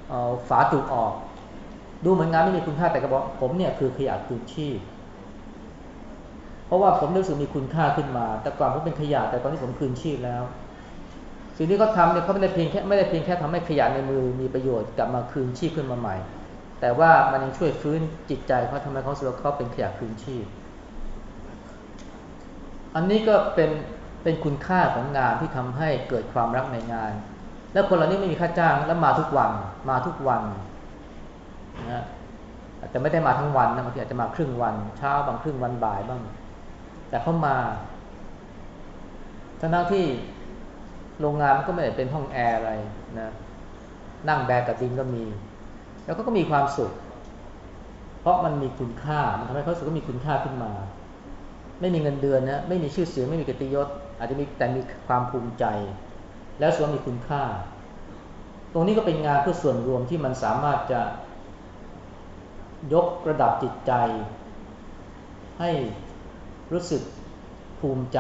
เอาฝาจุกออก ดูเหมือนงานไม่มีคุณค่าแต่ก็บอกผมเนี่ยคือขยะคืนชีพเพราะว่าผมรู้สึกมีคุณค่าขึ้นมา แต่ก่อนผมเป็นขยะแต่ตอนนี้ผมคืนชีพแล้ว สิ่งที่เขาทำเนี่ยเขาไม่ได้เพียงแค่ไม่ได้เพียงแค่ทำให้ขยะในมือมีประโยชน์กลับมาคืนชีพขึ้นมาใหม่ แต่ว่ามันยังช่วยฟื้นจิตใจเขาทำให้เขาสึกว่าเขาเป็นขยะคืนชีพ อันนี้ก็เป็น เป็นคุณค่าของงานที่ทำให้เกิดความรักในงาน และคนเหล่านี้ไม่มีค่าจ้างแล้วมาทุกวันมาทุกวันนะอาจจะไม่ได้มาทั้งวันนะบางทีอาจจะมาครึ่งวันเช้าบางครึ่งวันบ่ายบ้าง แต่เขามาทั้งที่โรงงานมันก็ไม่ได้เป็นห้องแอร์อะไรนะนั่งแบกกับดินก็มี แล้วก็มีความสุข เพราะมันมีคุณค่ามันทำให้เขาสุขก็มีคุณค่าขึ้นมา ไม่มีเงินเดือนนะไม่มีชื่อเสียงไม่มีกิตยศ อาจจะมีแต่มีความภูมิใจ แล้วส่วนมีคุณค่า ตรงนี้ก็เป็นงานเพื่อส่วนรวมที่มันสามารถจะยกระดับจิตใจ ให้รู้สึกภูมิใจ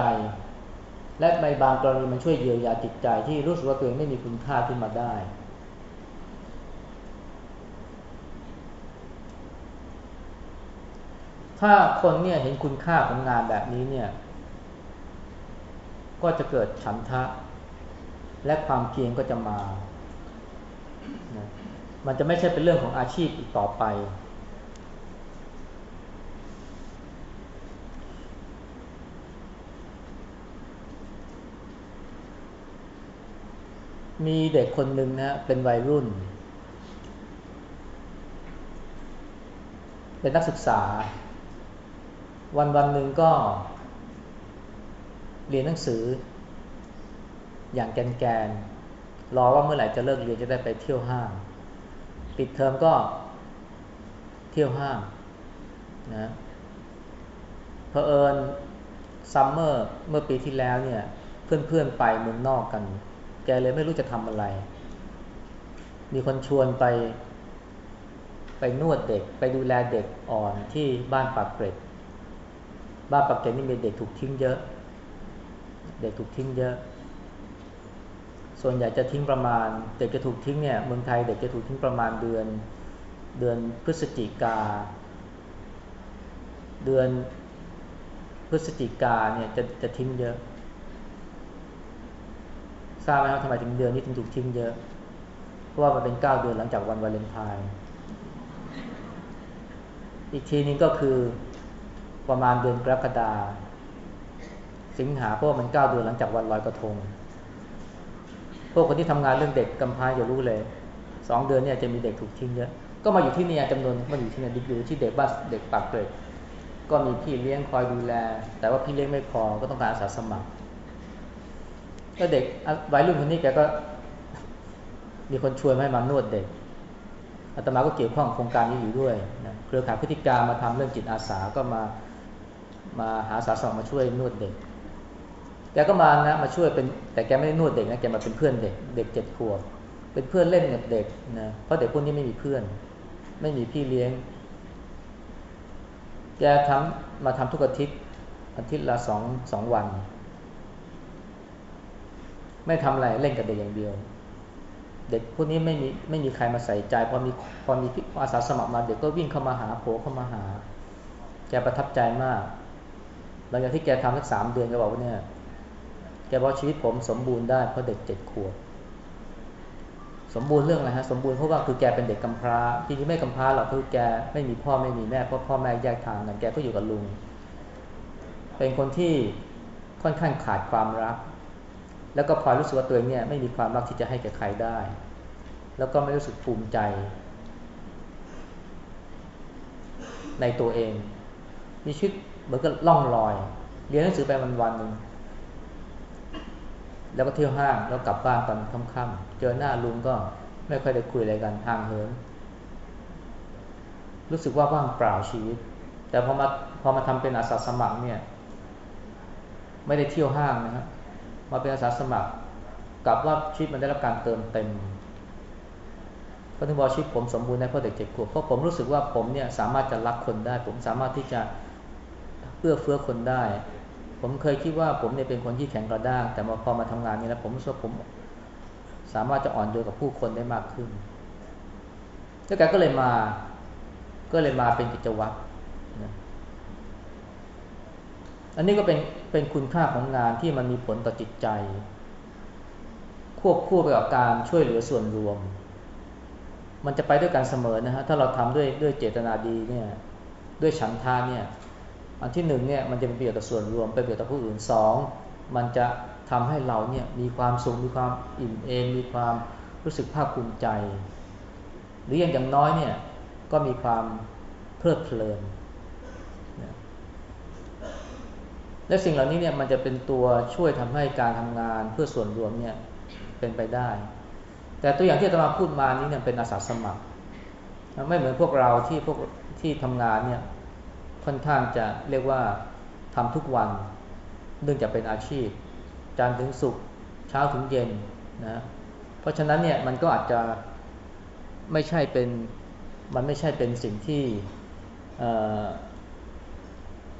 และในบางกรณีมันช่วยเยียวยาจิตใจที่รู้สึกว่าตัวเองไม่มีคุณค่าขึ้นมาได้ ถ้าคนเนี่ยเห็นคุณค่าของงานแบบนี้เนี่ย ก็จะเกิดฉันทะ และความเพียรก็จะมานะมันจะไม่ใช่เป็นเรื่องของอาชีพอีกต่อไป มีเด็กคนหนึ่งนะเป็นวัยรุ่น เป็นนักศึกษา วันวันหนึ่งก็ เรียนหนังสือ อย่างแกนแกนรอว่าเมื่อไหร่จะเลิกเรียนจะได้ไปเที่ยวห้าง ปิดเทอมก็เที่ยวห้างนะเพอเอิญซัมเมอร์เมื่อปีที่แล้วเนี่ย เพื่อนๆไปเมืองนอกกัน แกเลยไม่รู้จะทำอะไร มีคนชวนไป ไปนวดเด็ก ไปดูแลเด็กอ่อนที่บ้านปากเกร็ด บ้านปากเกร็ดนี่มีเด็กถูกทิ้งเยอะ เด็กถูกทิ้งเยอะ ส่วนใหญ่จะทิ้งประมาณ เด็กจะถูกทิ้งเนี่ยเมืองไทยเด็กจะถูกทิ้งประมาณเดือน เดือนพฤศจิกา เดือนพฤศจิกาเนี่ยจะจะทิ้งเยอะทราบไหมครับทำไมถึงเดือนนี้ถึงถูกทิ้งเยอะ เพราะว่ามันเป็นเก้าเดือนหลังจากวันวาเลนไทน์อีกทีนึงก็คือประมาณเดือนกรกฎา สิงหาเพราะว่ามันเก้าเดือนหลังจากวันลอยกระทง พวกคนที่ทำงานเรื่องเด็กกำพร้าอย่ารู้เลยสองเดือนเนี่ยจะมีเด็กถูกทิ้งเยอะ ก็มาอยู่ที่นี่จำนวนมาอยู่ที่นี่อยู่ที่เด็กบ้านเด็กปากเกร็ดก็มีพี่เลี้ยงคอยดูแล แต่ว่าพี่เลี้ยงไม่พอก็ต้องการอาสาสมัคร ก็เด็กวัยรุ่นคนนี้แกก็มีคนชวนให้มานวดเด็กอาตมาก็เกี่ยวข้องโครงการนี้อยู่ด้วยนะเครือข่ายพฤติการมาทำเรื่องจิตอาสาก็มามาหาสาสมัครมาช่วยนวดเด็ก แกก็มานะมาช่วยเป็นแต่แกไม่ได้นวดเด็กนะแกมาเป็นเพื่อนเด็ก เด็กเจ็ดขวบเป็นเพื่อนเล่นกับเด็กนะเพราะเด็กพวกนี้ไม่มีเพื่อน ไม่มีพี่เลี้ยง แกทำมาทำทุกอาทิตย์อาทิตย์ละสองสองวัน ไม่ทำอะไรเล่นกับเด็กอย่างเดียว เด็กพวกนี้ไม่มีไม่มีใครมาใส่ใจพอมีพอมีอาสาสมัครมาเด็กก็วิ่งเข้ามาหาโผล่เข้ามาหา แกประทับใจมากหลังจากที่แกทำสักสามเดือนแกบอกว่าเนี่ย กบอกชีวิตผมสมบูรณ์ได้เพราะเด็กเจ็ดขวบสมบูรณ์เรื่องอะไรฮะสมบูรณ์เพราะว่าคือแกเป็นเด็กกำพร้าจริงๆไม่กำพร้าหรอกคือแกไม่มีพ่อไม่มีแม่เพราะพ่อแม่แยกทางกันแกก็อยู่กับลุง เป็นคนที่ค่อนข้างขาดความรัก แล้วก็พอยรู้สึกว่าตัวเองเนี่ยไม่มีความรักที่จะให้แกใครได้ แล้วก็ไม่รู้สึกภูมิใจ ในตัวเอง มีชีวิตเหมือนกับล่องลอย เรียนหนังสือไปวันวันหนึ่ง แล้วก็เที่ยวห้างแล้วกลับบ้านตอนค่ำๆเจอหน้าลุงก็ไม่ค่อยได้คุยอะไรกันห่างเหินรู้สึกว่าว่างเปล่าชีวิต แต่พอมาพอมาทำเป็นอาสาสมัครเนี่ย ไม่ได้เที่ยวห้างนะฮะมาเป็นอาสาสมัครกลับว่าชีวิตมันได้รับการเติมเต็มเพราถึงบอกชีวิตผมสมบูรณ์ในพราะเด็กเจ็ดขวบเพราะผมรู้สึกว่าผมเนี่ยสามารถจะรักคนได้ ผมสามารถที่จะเอื้อเฟื้อคนได้ ผมเคยคิดว่าผมเนี่ยเป็นคนที่แข็งกระด้างแต่พอมาทำงานนี้แล้วผมรู้สึกผมสามารถจะอ่อนโยนกับผู้คนได้มากขึ้นแล้วแกก็เลยมา ก็เลยมาเป็นกิจวัตรนะอันนี้ก็เป็นเป็นคุณค่าของงานที่มันมีผลต่อจิตใจ ควบคู่ไปกับการช่วยเหลือส่วนรวม มันจะไปด้วยกันเสมอนะฮะถ้าเราทำด้วยด้วยเจตนาดีเนี่ย ด้วยฉันทาเนี่ย อันที่หนึ่งเนี่ยมันจะเป็นประโยชน์ต่อส่วนรวมเป็นประโยชน์ต่อผู้อื่นสองมันจะทำให้เราเนี่ยมีความสุขมีความอิ่มเอมมีความรู้สึกภาคภูมิใจ หรืออย่างอย่างน้อยเนี่ยก็มีความเพลิดเพลินและสิ่งเหล่านี้เนี่ยมันจะเป็นตัวช่วยทำให้การทำงานเพื่อส่วนรวมเนี่ยเป็นไปได้ แต่ตัวอย่างที่ตมาพูดมานี้เนี่ยเป็นอาสาสมัคร ไม่เหมือนพวกเราที่พวกที่ทำงานเนี่ย ค่อนข้างจะเรียกว่าทำทุกวัน เนื่องจากเป็นอาชีพจันทร์ถึงศุกร์เช้าถึงเย็นนะเพราะฉะนั้นเนี่ยมันก็อาจจะไม่ใช่เป็นมันไม่ใช่เป็นสิ่งที่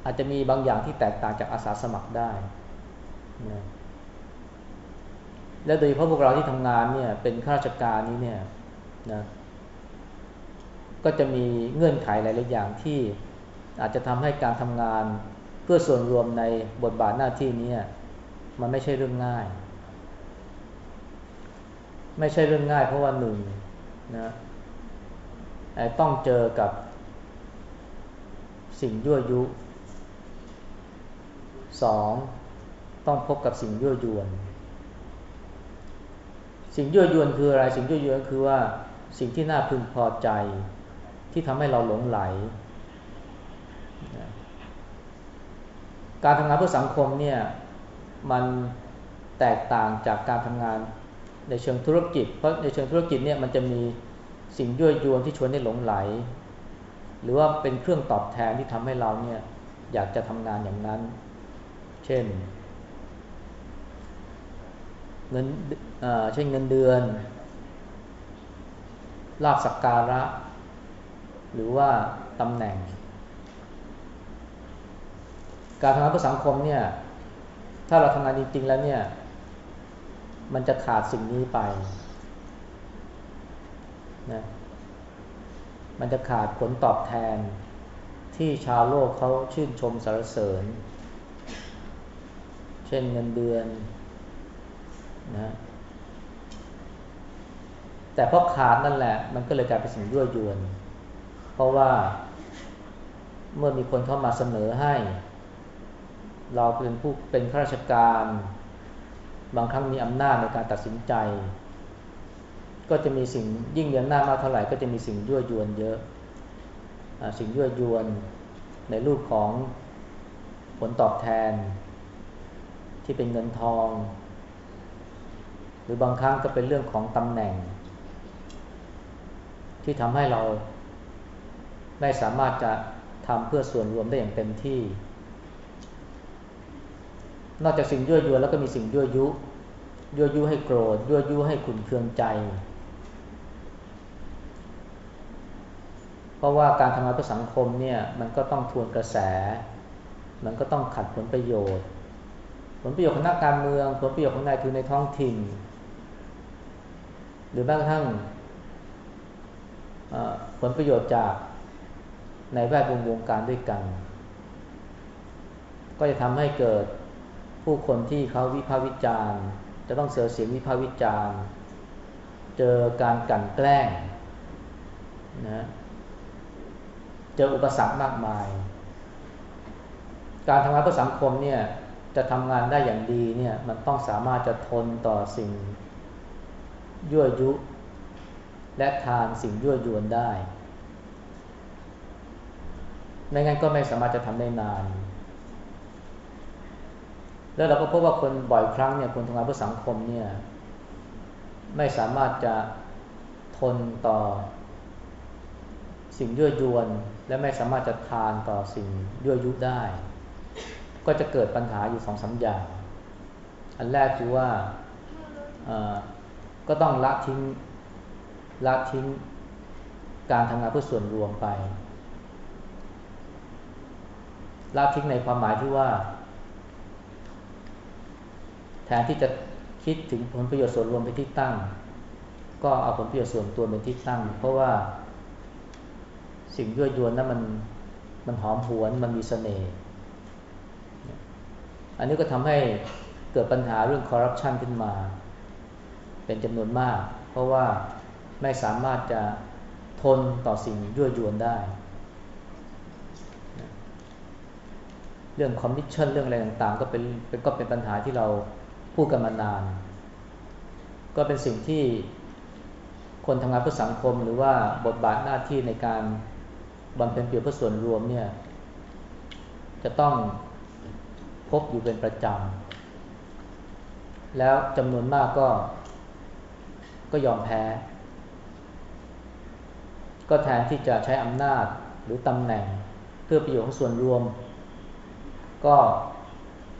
อาจจะมีบางอย่างที่แตกต่างจากอาสาสมัครได้นะและโดยเฉพาะพวกเราที่ทำงานเนี่ยเป็นข้าราชการนี้เนี่ยนะก็จะมีเงื่อนไขหลายๆอย่างที่ อาจจะทำให้การทำงานเพื่อส่วนรวมในบทบาทหน้าที่นี้มันไม่ใช่เรื่องง่าย ไม่ใช่เรื่องง่ายเพราะว่าหนึ่งนะต้องเจอกับสิ่งยั่วยุสองต้องพบกับสิ่งยั่วยวน สิ่งยั่วยวนคืออะไร สิ่งยั่วยวนคือว่าสิ่งที่น่าพึงพอใจ ที่ทำให้เราหลงไหล การทำงานเพื่อสังคมเนี่ยมันแตกต่างจากการทำงานในเชิงธุรกิจ เพราะในเชิงธุรกิจเนี่ยมันจะมีสิ่งยั่วยวนที่ชวนให้หลงไหล หรือว่าเป็นเครื่องตอบแทนที่ทำให้เราเนี่ยอยากจะทำงานอย่างนั้น เช่นเงินเช่นเงินเดือนลาบสักการะ หรือว่าตำแหน่ง การทำงานเพื่อสังคมเนี่ย ถ้าเราทำงานจริง ๆ แล้วเนี่ย มันจะขาดสิ่งนี้ไปนะมันจะขาดผลตอบแทนที่ชาวโลกเขาชื่นชมสรรเสริญ เช่นเงินเดือนนะแต่เพราะขาดนั่นแหละ มันก็เลยกลายเป็นสิ่งยั่วยวน เพราะว่าเมื่อมีคนเข้ามาเสนอให้ เราเป็นผู้เป็นข้าราชการ บางครั้งมีอำนาจในการตัดสินใจ ก็จะมีสิ่งยิ่งมีอำนาจมากเท่าไหร่ก็จะมีสิ่งยั่วยวนเยอะสิ่งยั่วยวนในรูปของผลตอบแทน ที่เป็นเงินทอง หรือบางครั้งก็เป็นเรื่องของตำแหน่ง ที่ทำให้เราไม่สามารถจะทำเพื่อส่วนรวมได้อย่างเต็มที่ นอกจากสิ่งยั่วยวนแล้วก็มีสิ่งยั่วยุ ยั่วยุให้โกรธ ยั่วยุให้ขุนเคืองใจ เพราะว่าการทำงานเพื่อสังคมเนี่ยมันก็ต้องทวนกระแส มันก็ต้องขัดผลประโยชน์ ผลประโยชน์ของนักการเมือง ผลประโยชน์ของนายทุนในท้องถิ่น หรือแม้กระทั่งผลประโยชน์จากในแวดวงวงการด้วยกัน ก็จะทำให้เกิด ผู้คนที่เขาวิพากษ์วิจารณ์ จะต้องเสือเสียงวิพากษ์วิจารณ์ เจอการกลั่นแกล้งนะเจออุปสรรคมากมาย การทำงานเพื่อสังคมเนี่ยจะทำงานได้อย่างดีเนี่ยมันต้องสามารถจะทนต่อสิ่งยั่วยุ และทานสิ่งยั่วยวนได้ไม่งั้นก็ไม่สามารถจะทำได้นาน แล้วเราก็พบว่าคนบ่อยครั้งเนี่ยคนทำงานเพื่อสังคมเนี่ยไม่สามารถจะทนต่อสิ่งยั่วยวน และไม่สามารถจะทานต่อสิ่งยั่วยุได้ ก็จะเกิดปัญหาอยู่สองสาอย่าง อันแรกคือว่าก็ต้องละทิ้งละทิ้งการทำงานเพื่อส่วนรวมไปละทิ้งในความหมายที่ว่า แทนที่จะคิดถึงผลประโยชน์ส่วนรวมเป็นที่ตั้ง ก็เอาผลประโยชน์ส่วนตัวเป็นที่ตั้ง เพราะว่าสิ่งยั่วยวนนั้นมันมันหอมหวนมันมีเสน่ห์อันนี้ก็ทำให้เกิดปัญหาเรื่องคอร์รัปชันขึ้นมา เป็นจำนวนมาก เพราะว่าไม่สามารถจะทนต่อสิ่งยั่วยวนได้ เรื่องคอมมิชชั่นเรื่องอะไรต่างๆ ก็เป็นก็เป็นปัญหาที่เรา พูดกันมานาน ก็เป็นสิ่งที่คนทำงานเพื่อสังคมหรือว่าบทบาทหน้าที่ในการบำเพ็ญเพียรเพื่อส่วนรวมเนี่ยจะต้องพบอยู่เป็นประจำ แล้วจำนวนมากก็ ก็ยอมแพ้ ก็แทนที่จะใช้อำนาจหรือตำแหน่งเพื่อประโยชน์ของส่วนรวม ก็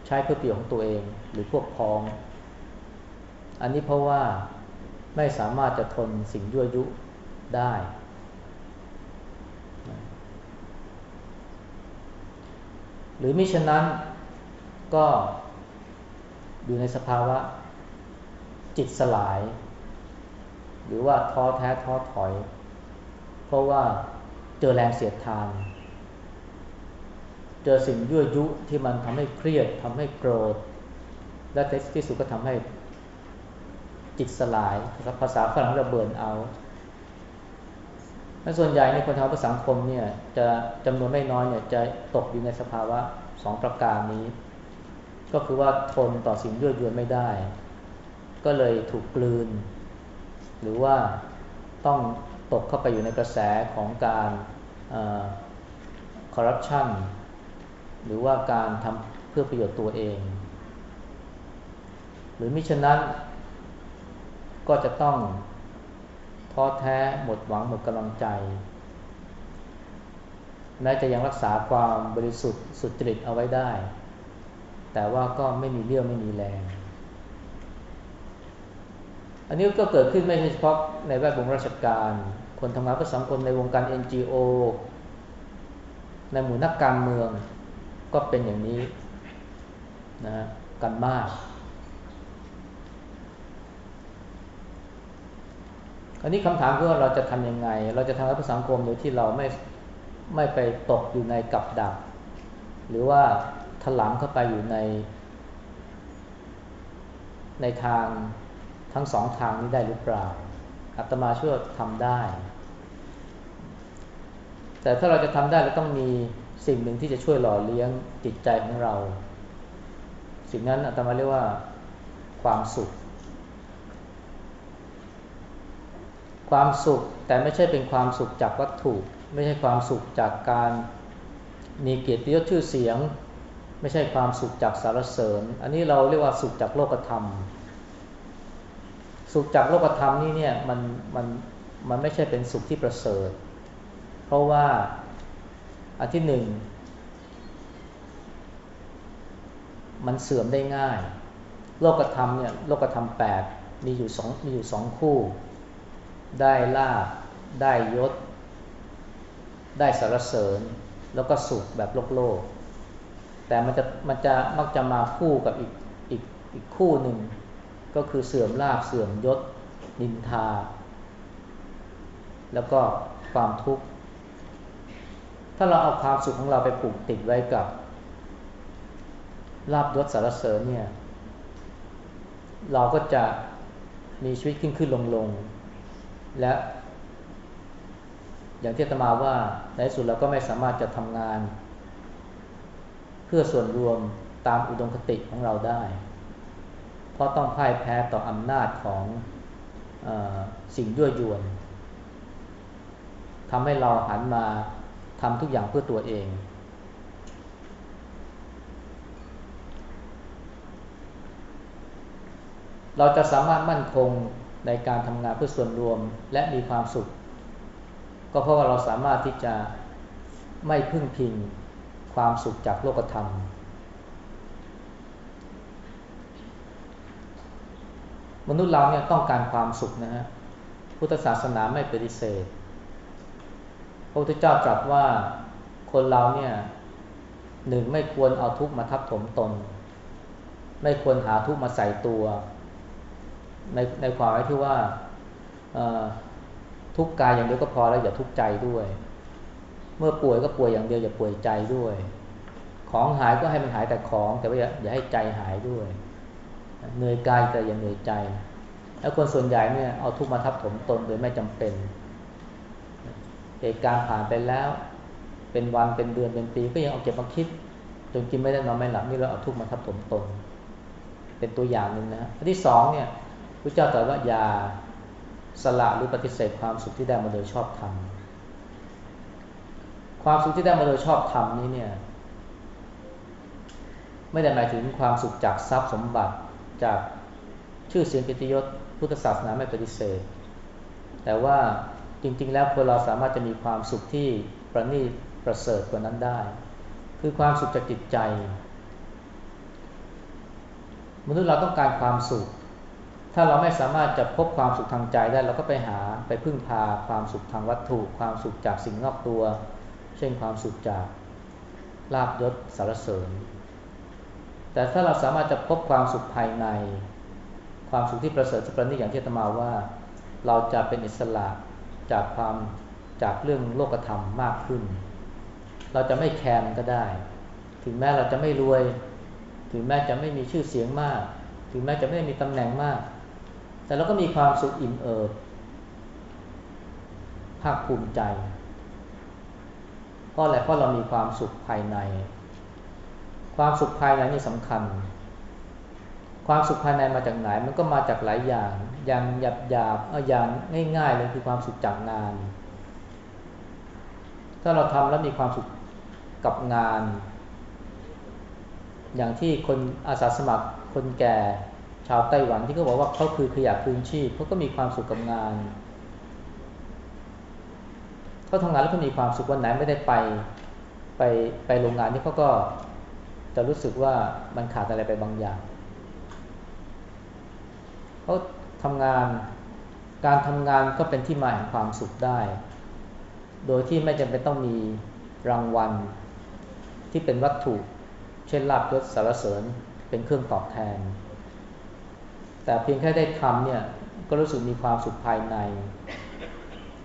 ใช้เพื่อประโยชน์ของตัวเองหรือพวกพ้อง อันนี้เพราะว่าไม่สามารถจะทนสิ่งยั่วยุได้ หรือมิฉะนั้นก็อยู่ในสภาวะจิตสลาย หรือว่าท้อแท้ท้อถอย เพราะว่าเจอแรงเสียดทาน เจอสิ่งยั่วยุที่มันทำให้เครียดทำให้โกรธ และที่สุดก็ทำให้จิตสลายภาษาฝรั่งเราเบิร์นเอาและส่วนใหญ่ในคนทำเพื่อสังคมเนี่ยจะจำนวนไม่น้อยเนี่ยจะตกอยู่ในสภาวะสองประการนี้ ก็คือว่าทนต่อสิ่งยั่วยวนไม่ได้ ก็เลยถูกกลืน หรือว่าต้องตกเข้าไปอยู่ในกระแสของการคอร์รัปชัน หรือว่าการทำเพื่อประโยชน์ตัวเอง หรือมิฉะนั้น ก็จะต้องท้อแท้หมดหวังหมดกำลังใจแม้จะยังรักษาความบริสุทธิ์สุจริตเอาไว้ได้ แต่ว่าก็ไม่มีเรี่ยวไม่มีแรง อันนี้ก็เกิดขึ้นไม่ใช่เฉพาะในแวดวงราชการ คนทำงานเพื่อสังคมในวงการ NGO ในหมู่นักการเมือง ก็เป็นอย่างนี้นะกันมาก อันนี้คำถามคือว่าเราจะทำยังไง เราจะทำให้สังคมโดยที่เราไม่ไม่ไปตกอยู่ในกับดัก หรือว่าถลำเข้าไปอยู่ใน ในทางทั้งสองทางนี้ได้หรือเปล่าอัตมาช่วยทำได้ แต่ถ้าเราจะทำได้เราต้องมี สิ่งหนึ่งที่จะช่วยหล่อเลี้ยงจิตใจของเรา สิ่งนั้นอาตมาเรียกว่าความสุข ความสุขแต่ไม่ใช่เป็นความสุขจากวัตถุ ไม่ใช่ความสุขจากการมีเกียรติยศชื่อเสียง ไม่ใช่ความสุขจากสารเสริญ อันนี้เราเรียกว่าสุขจากโลกธรรม สุขจากโลกธรรมนี่เนี่ยมันมันมันไม่ใช่เป็นสุขที่ประเสริฐ เพราะว่า อันที่หนึ่งมันเสื่อมได้ง่าย โลกธรรมเนี่ยโลกธรรมแปดมีอยู่สองมีอยู่สองคู่ ได้ลาบได้ยศ ได้สารเสริญ แล้วก็สุขแบบโลกโลก แต่มันจะมันจะมักจะมาคู่กับอีกอีกอีกคู่หนึ่ง ก็คือเสื่อมลาบเสื่อมยศนินทา แล้วก็ความทุกข์ ถ้าเราเอาความสุขของเราไปผูกติดไว้กับลาบยศสารเสริญเนี่ย เราก็จะมีชีวิตขึ้นขึ้นลงลงและ อย่างที่ตมาว่าในสุดเราก็ไม่สามารถจะทำงาน เพื่อส่วนรวมตามอุดมคติของเราได้ เพราะต้องพ่ายแพ้ต่ออำนาจของอสิ่งยั่วยวนทำให้เราหันมา ทำทุกอย่างเพื่อตัวเอง เราจะสามารถมั่นคงในการทำงานเพื่อส่วนรวมและมีความสุข ก็เพราะว่าเราสามารถที่จะไม่พึ่งพิงความสุขจากโลกธรรม มนุษย์เราเนี่ยต้องการความสุขนะฮะ พุทธศาสนาไม่ปฏิเสธ พระพุทธเจ้าตรัสว่าคนเราเนี่ยหนึ่งไม่ควรเอาทุกข์มาทับถมตน ไม่ควรหาทุกข์มาใส่ตัว ในในความหมายที่ว่าทุกกายอย่างเดียวก็พอแล้วอย่าทุกข์ใจด้วย เมื่อป่วยก็ป่วยอย่างเดียวอย่าป่วยใจด้วย ของหายก็ให้มันหายแต่ของ แต่ว่าอย่าให้ใจหายด้วยเหนื่อยกายแต่อย่าเหนื่อยใจ แล้วคนส่วนใหญ่เนี่ยเอาทุกข์มาทับถมตนโดยไม่จำเป็น ตุการณ์ผ่านไปแล้ว เป็นวันเป็นเดือนเป็นปี ก็ยังเอาเก็บมาคิด จนกินไม่ได้นอนไม่หลับนี่เราเอาทุกมาทับถมตน เป็นตัวอย่างหนึ่งนะอันที่สองเนี่ยพระเจ้าตรัสว่าอย่าสละหรือปฏิเสธความสุขที่ได้มาโดยชอบธรรมความสุขที่ได้มาโดยชอบธรรมนี้เนี่ยไม่ได้หมายถึงความสุขจากทรัพย์สมบัติจากชื่อเสียงกิติยศพุทธศาสนาไม่ปฏิเสธ แต่ว่า จริง ๆ แล้วคนเราสามารถจะมีความสุขที่ประณีตประเสริฐกว่านั้นได้ คือความสุขจากจิตใจ มนุษย์เราต้องการความสุข ถ้าเราไม่สามารถจะพบความสุขทางใจได้ เราก็ไปหาไปพึ่งพาความสุขทางวัตถุ ความสุขจากสิ่งนอกตัว เช่นความสุขจากลาบยศสารเสริญ แต่ถ้าเราสามารถจะพบความสุขภายใน ความสุขที่ประเสริฐประณีตอย่างที่ตมาว่า เราจะเป็นอิสระ จากความจากเรื่องโลกธรรมมากขึ้น เราจะไม่แคร์ก็ได้ ถึงแม้เราจะไม่รวย ถึงแม้จะไม่มีชื่อเสียงมาก ถึงแม้จะไม่มีตำแหน่งมาก แต่เราก็มีความสุขอิ่มเอิบภาคภูมิใจ เพราะอะไรเพราะเรามีความสุขภายใน ความสุขภายในนี่สำคัญ ความสุขภายในมาจากไหน มันก็มาจากหลายอย่าง อย่างหยาบหยาบเอาอย่างง่ายๆเลยคือความสุขจากงาน ถ้าเราทำแล้วมีความสุขกับงาน อย่างที่คนอาสาสมัครคนแก่ชาวไต้หวันที่เขาบอกว่าเขาคือขยะคืนชีพเขาก็มีความสุขกับงานเขาทำงานแล้วก็มีความสุขวันไหนไม่ได้ไปไปไปโรงงานนี่เขาก็จะรู้สึกว่ามันขาดอะไรไปบางอย่างเขา ทำงาน การทำงานก็เป็นที่มาแห่งความสุขได้ โดยที่ไม่จำเป็นต้องมีรางวัล ที่เป็นวัตถุ เช่นลาบยศสารเสริญเป็นเครื่องตอบแทน แต่เพียงแค่ได้ทำเนี่ยก็รู้สึกมีความสุขภายใน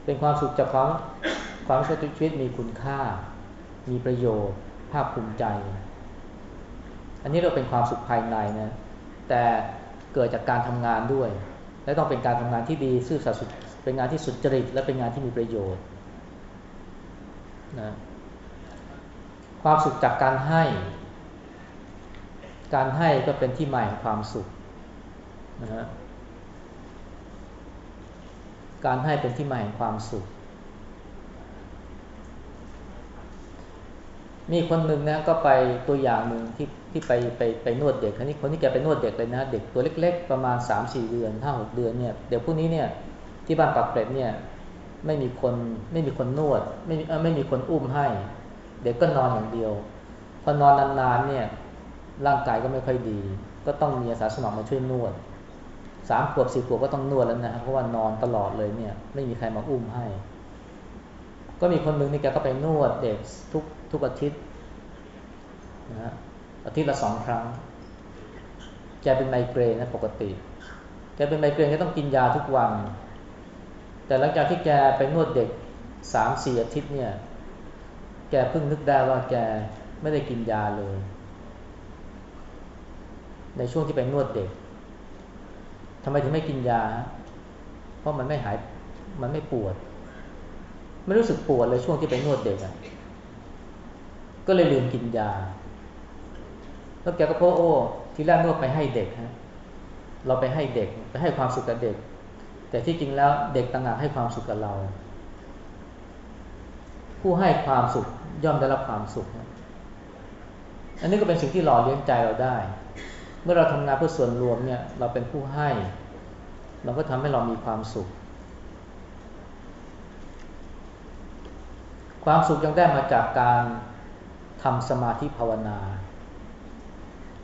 เป็นความสุขจากความความชีวิตมีคุณค่า มีประโยชน์ ภาคภูมิใจ อันนี้เราเป็นความสุขภายในนะ แต่เกิดจากการทำงานด้วย และต้องเป็นการทำงานที่ดีซื่อสัตย์เป็นงานที่สุจริต และเป็นงานที่มีประโยชน์นะความสุขจากการให้ การให้ก็เป็นที่หมายของความสุขนะฮะการให้เป็นที่มาแห่งความสุข มีคนหนึ่งนะก็ไปตัวอย่างหนึ่งที่ ที่ไปไปไปนวดเด็กคนนี้คนที่แกไปนวดเด็กเลยนะ เด็กตัวเล็ก ๆ ประมาณสามสี่เดือนห้าหกเดือนเนี่ยเดี๋ยวพวกนี้เนี่ยที่บ้านปักเกร็ดเนี่ยไม่มีคนไม่มีคนนวด ไม่ไม่มีคนอุ้มให้ เด็กก็นอนอย่างเดียว พอนอนนานๆเนี่ยร่างกายก็ไม่ค่อยดี ก็ต้องมีอาสาสมัครมาช่วยนวดสามขวบสี่ขวบก็ต้องนวดแล้วนะเพราะว่านอนตลอดเลยเนี่ยไม่มีใครมาอุ้มให้ ก็มีคนนึงนี่แกก็ไปนวดเด็กทุกทุกอาทิตย์นะ อาทิตย์ละสองครั้ง แกเป็นไมเกรนนะปกติ แกเป็นไมเกรนก็ต้องกินยาทุกวัน แต่หลังจากที่แกไปนวดเด็กสามสี่อาทิตย์เนี่ย แกเพิ่งนึกได้ว่าแกไม่ได้กินยาเลย ในช่วงที่ไปนวดเด็กทำไมถึงไม่กินยา เพราะมันไม่หาย มันไม่ปวด ไม่รู้สึกปวดเลยช่วงที่ไปนวดเด็กอะก็เลยลืมกินยา แล้วแกก็พบโอ้ที่แรกนวดไปให้เด็กฮะเราไปให้เด็กไปให้ความสุขกับเด็ก แต่ที่จริงแล้วเด็กต่างหากให้ความสุขกับเรา ผู้ให้ความสุขย่อมได้รับความสุข อันนี้ก็เป็นสิ่งที่หล่อเลี้ยงใจเราได้ เมื่อเราทำงานเพื่อส่วนรวมเนี่ย เราเป็นผู้ให้ เราก็ทำให้เรามีความสุข ความสุขยังได้มาจากการทำสมาธิภาวนา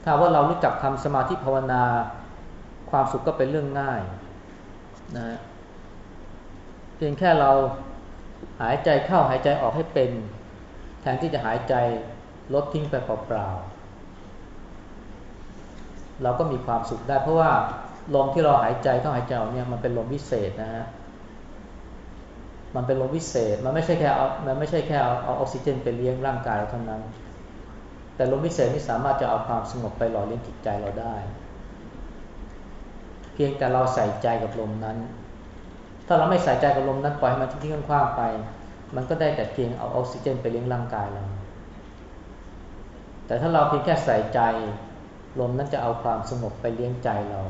ถ้าว่าเรารู้จักทำสมาธิภาวนา ความสุขก็เป็นเรื่องง่ายนะเพียงแค่เราหายใจเข้าหายใจออกให้เป็น แทนที่จะหายใจลดทิ้งไปเปล่าๆเราก็มีความสุขได้ เพราะว่าลมที่เราหายใจเข้าหายใจออกเนี่ยมันเป็นลมวิเศษนะฮะมันเป็นลมวิเศษมันไม่ใช่แค่เอามันไม่ใช่แค่เอาเอาออกซิเจนไปเลี้ยงร่างกายเราเท่านั้น แต่ลมวิเศษนี่สามารถจะเอาความสงบไปหล่อเลี้ยงจิตใจเราได้ เพียงแต่เราใส่ใจกับลมนั้น ถ้าเราไม่ใส่ใจกับลมนั้นปล่อยให้มันทิ้งๆคว้างไป มันก็ได้แต่เพียงเอาออกซิเจนไปเลี้ยงร่างกายเรา แต่ถ้าเราเพียงแค่ใส่ใจลมนั้นจะเอาความสงบไปเลี้ยงใจเรา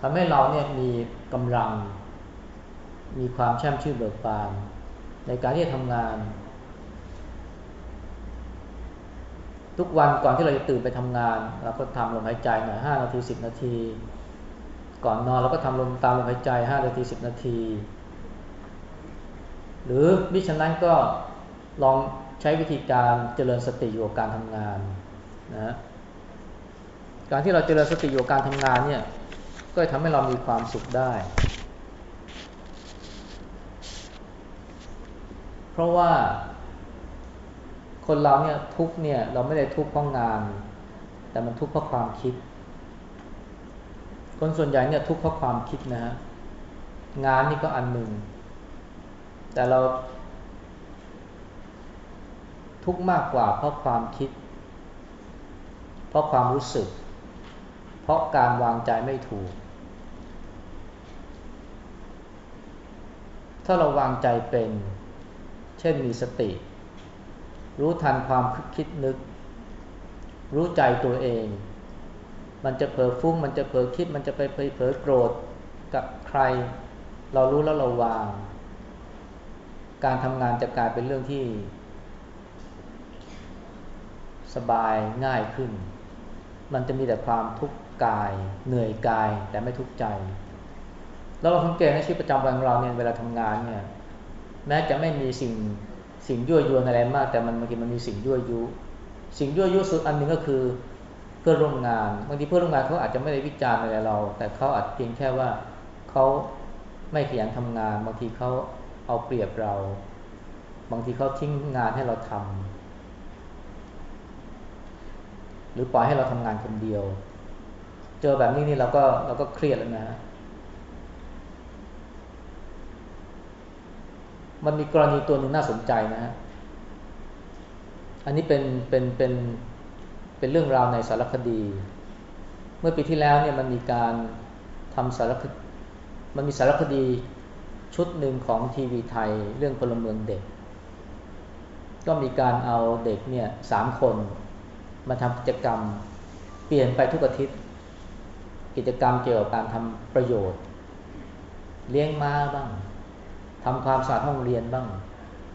ทำให้เราเนี่ยมีกำลัง มีความแช่มชื่นเบิกบาน ในการที่จะทำงาน ทุกวันก่อนที่เราจะตื่นไปทำงานเราก็ทำลมหายใจหน่อยห้านาทีสิบนาที ก่อนนอนเราก็ทำลมตามลมหายใจห้านาทีสิบนาที หรือมิฉะนั้นก็ลองใช้วิธีการเจริญสติอยู่กับการทำงานนะการที่เราเจริญสติอยู่การทำงานเนี่ยก็จะทำให้เรามีความสุขได้ เพราะว่า คนเราเนี่ยทุกเนี่ย เราไม่ได้ทุกเพราะงาน แต่มันทุกเพราะความคิด คนส่วนใหญ่เนี่ยทุกเพราะความคิดนะฮะงานนี่ก็อันหนึ่ง แต่เรา ทุกมากกว่าเพราะความคิด เพราะความรู้สึก เพราะการวางใจไม่ถูก ถ้าเราวางใจเป็น เช่นมีสติ รู้ทันความคิดนึก รู้ใจตัวเอง มันจะเผลอฟุ้ง มันจะเผลอคิด มันจะไปเผลอโกรธกับใคร เรารู้แล้วเราวาง การทำงานจะกลายเป็นเรื่องที่ สบายง่ายขึ้น มันจะมีแต่ความทุกข์กาย เหนื่อยกายแต่ไม่ทุกข์ใจ แล้วเราสังเกตในชีวิตประจำวันของเราเนี่ยเวลาทำงานเนี่ยแม้จะไม่มีสิ่ง สิ่งยั่วยวนอะไรมาก แต่มันบางทีมันมีสิ่งยั่วยุ สิ่งยั่วยุสุดอันหนึ่งก็คือเพื่อนร่วมงานบางทีเพื่อนร่วมงานเขาอาจจะไม่ได้วิจารณ์อะไรเรา แต่เขาอาจเพียงแค่ว่าเขาไม่ขยันทำงาน บางทีเขาเอาเปรียบเรา บางทีเขาทิ้งงานให้เราทำหรือปล่อยให้เราทำงานคนเดียว เจอแบบนี้นี่เราก็เราก็เครียดแล้วนะ มันมีกรณีตัวหนึ่งน่าสนใจนะฮะ อันนี้เป็นเป็นเป็นเป็นเรื่องราวในสารคดี เมื่อปีที่แล้วเนี่ยมันมีการทำสารคดีมันมีสารคดีชุดหนึ่งของทีวีไทยเรื่องพลเมืองเด็ก ก็มีการเอาเด็กเนี่ยสามคน มาทำกิจกรรม เปลี่ยนไปทุกอาทิตย์ กิจกรรมเกี่ยวกับการทำประโยชน์ เลี้ยงม้าบ้าง ทำความสะอาดห้องเรียนบ้าง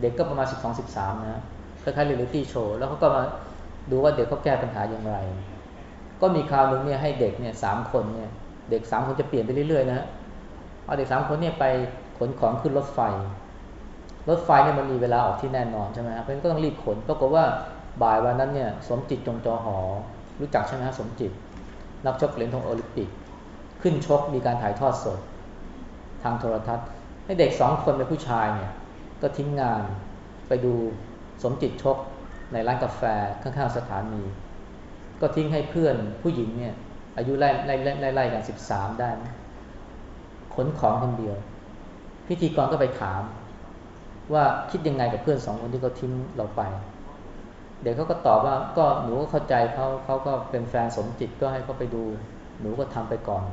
เด็กก็ประมาณสิบสองสิบสามนะคล้ายๆเรียลิตี้โชว์แล้วเขาก็มาดูว่าเด็กเขาแก้ปัญหาอย่างไร ก็มีคราวหนึ่งเนี่ยให้เด็กเนี่ยสามคนเนี่ยเด็กสามคนจะเปลี่ยนไปเรื่อยๆนะเอาเด็กสามคนเนี่ยไปขนของขึ้นรถไฟ รถไฟเนี่ยมันมีเวลาออกที่แน่นอนใช่ไหมครับเพราะฉะนั้นก็ต้องรีบขนปรากฏว่าบ่ายวันนั้นเนี่ยสมจิตจงจอหอ รู้จักใช่ไหมฮะสมจิต นักชกเหรียญทองโอลิมปิก ขึ้นชกมีการถ่ายทอดสด ทางโทรทัศน์ ให้เด็กสองคนเป็นผู้ชายเนี่ย ก็ทิ้งงานไปดูสมจิตชกในร้านกาแฟข้างๆสถานี ก็ทิ้งให้เพื่อนผู้หญิงเนี่ย อายุไล่ไล่ไล่ไล่กันสิบสามได้ขนของคนเดียว พิธีกรก็ไปถาม ว่าคิดยังไงกับเพื่อนสองคนที่เขาทิ้งเราไป เด็กเขาก็ตอบว่าก็หนูก็เข้าใจเขาเขาก็เป็นแฟนสมจิตก็ให้เขาไปดู หนูก็ทำไปก่อน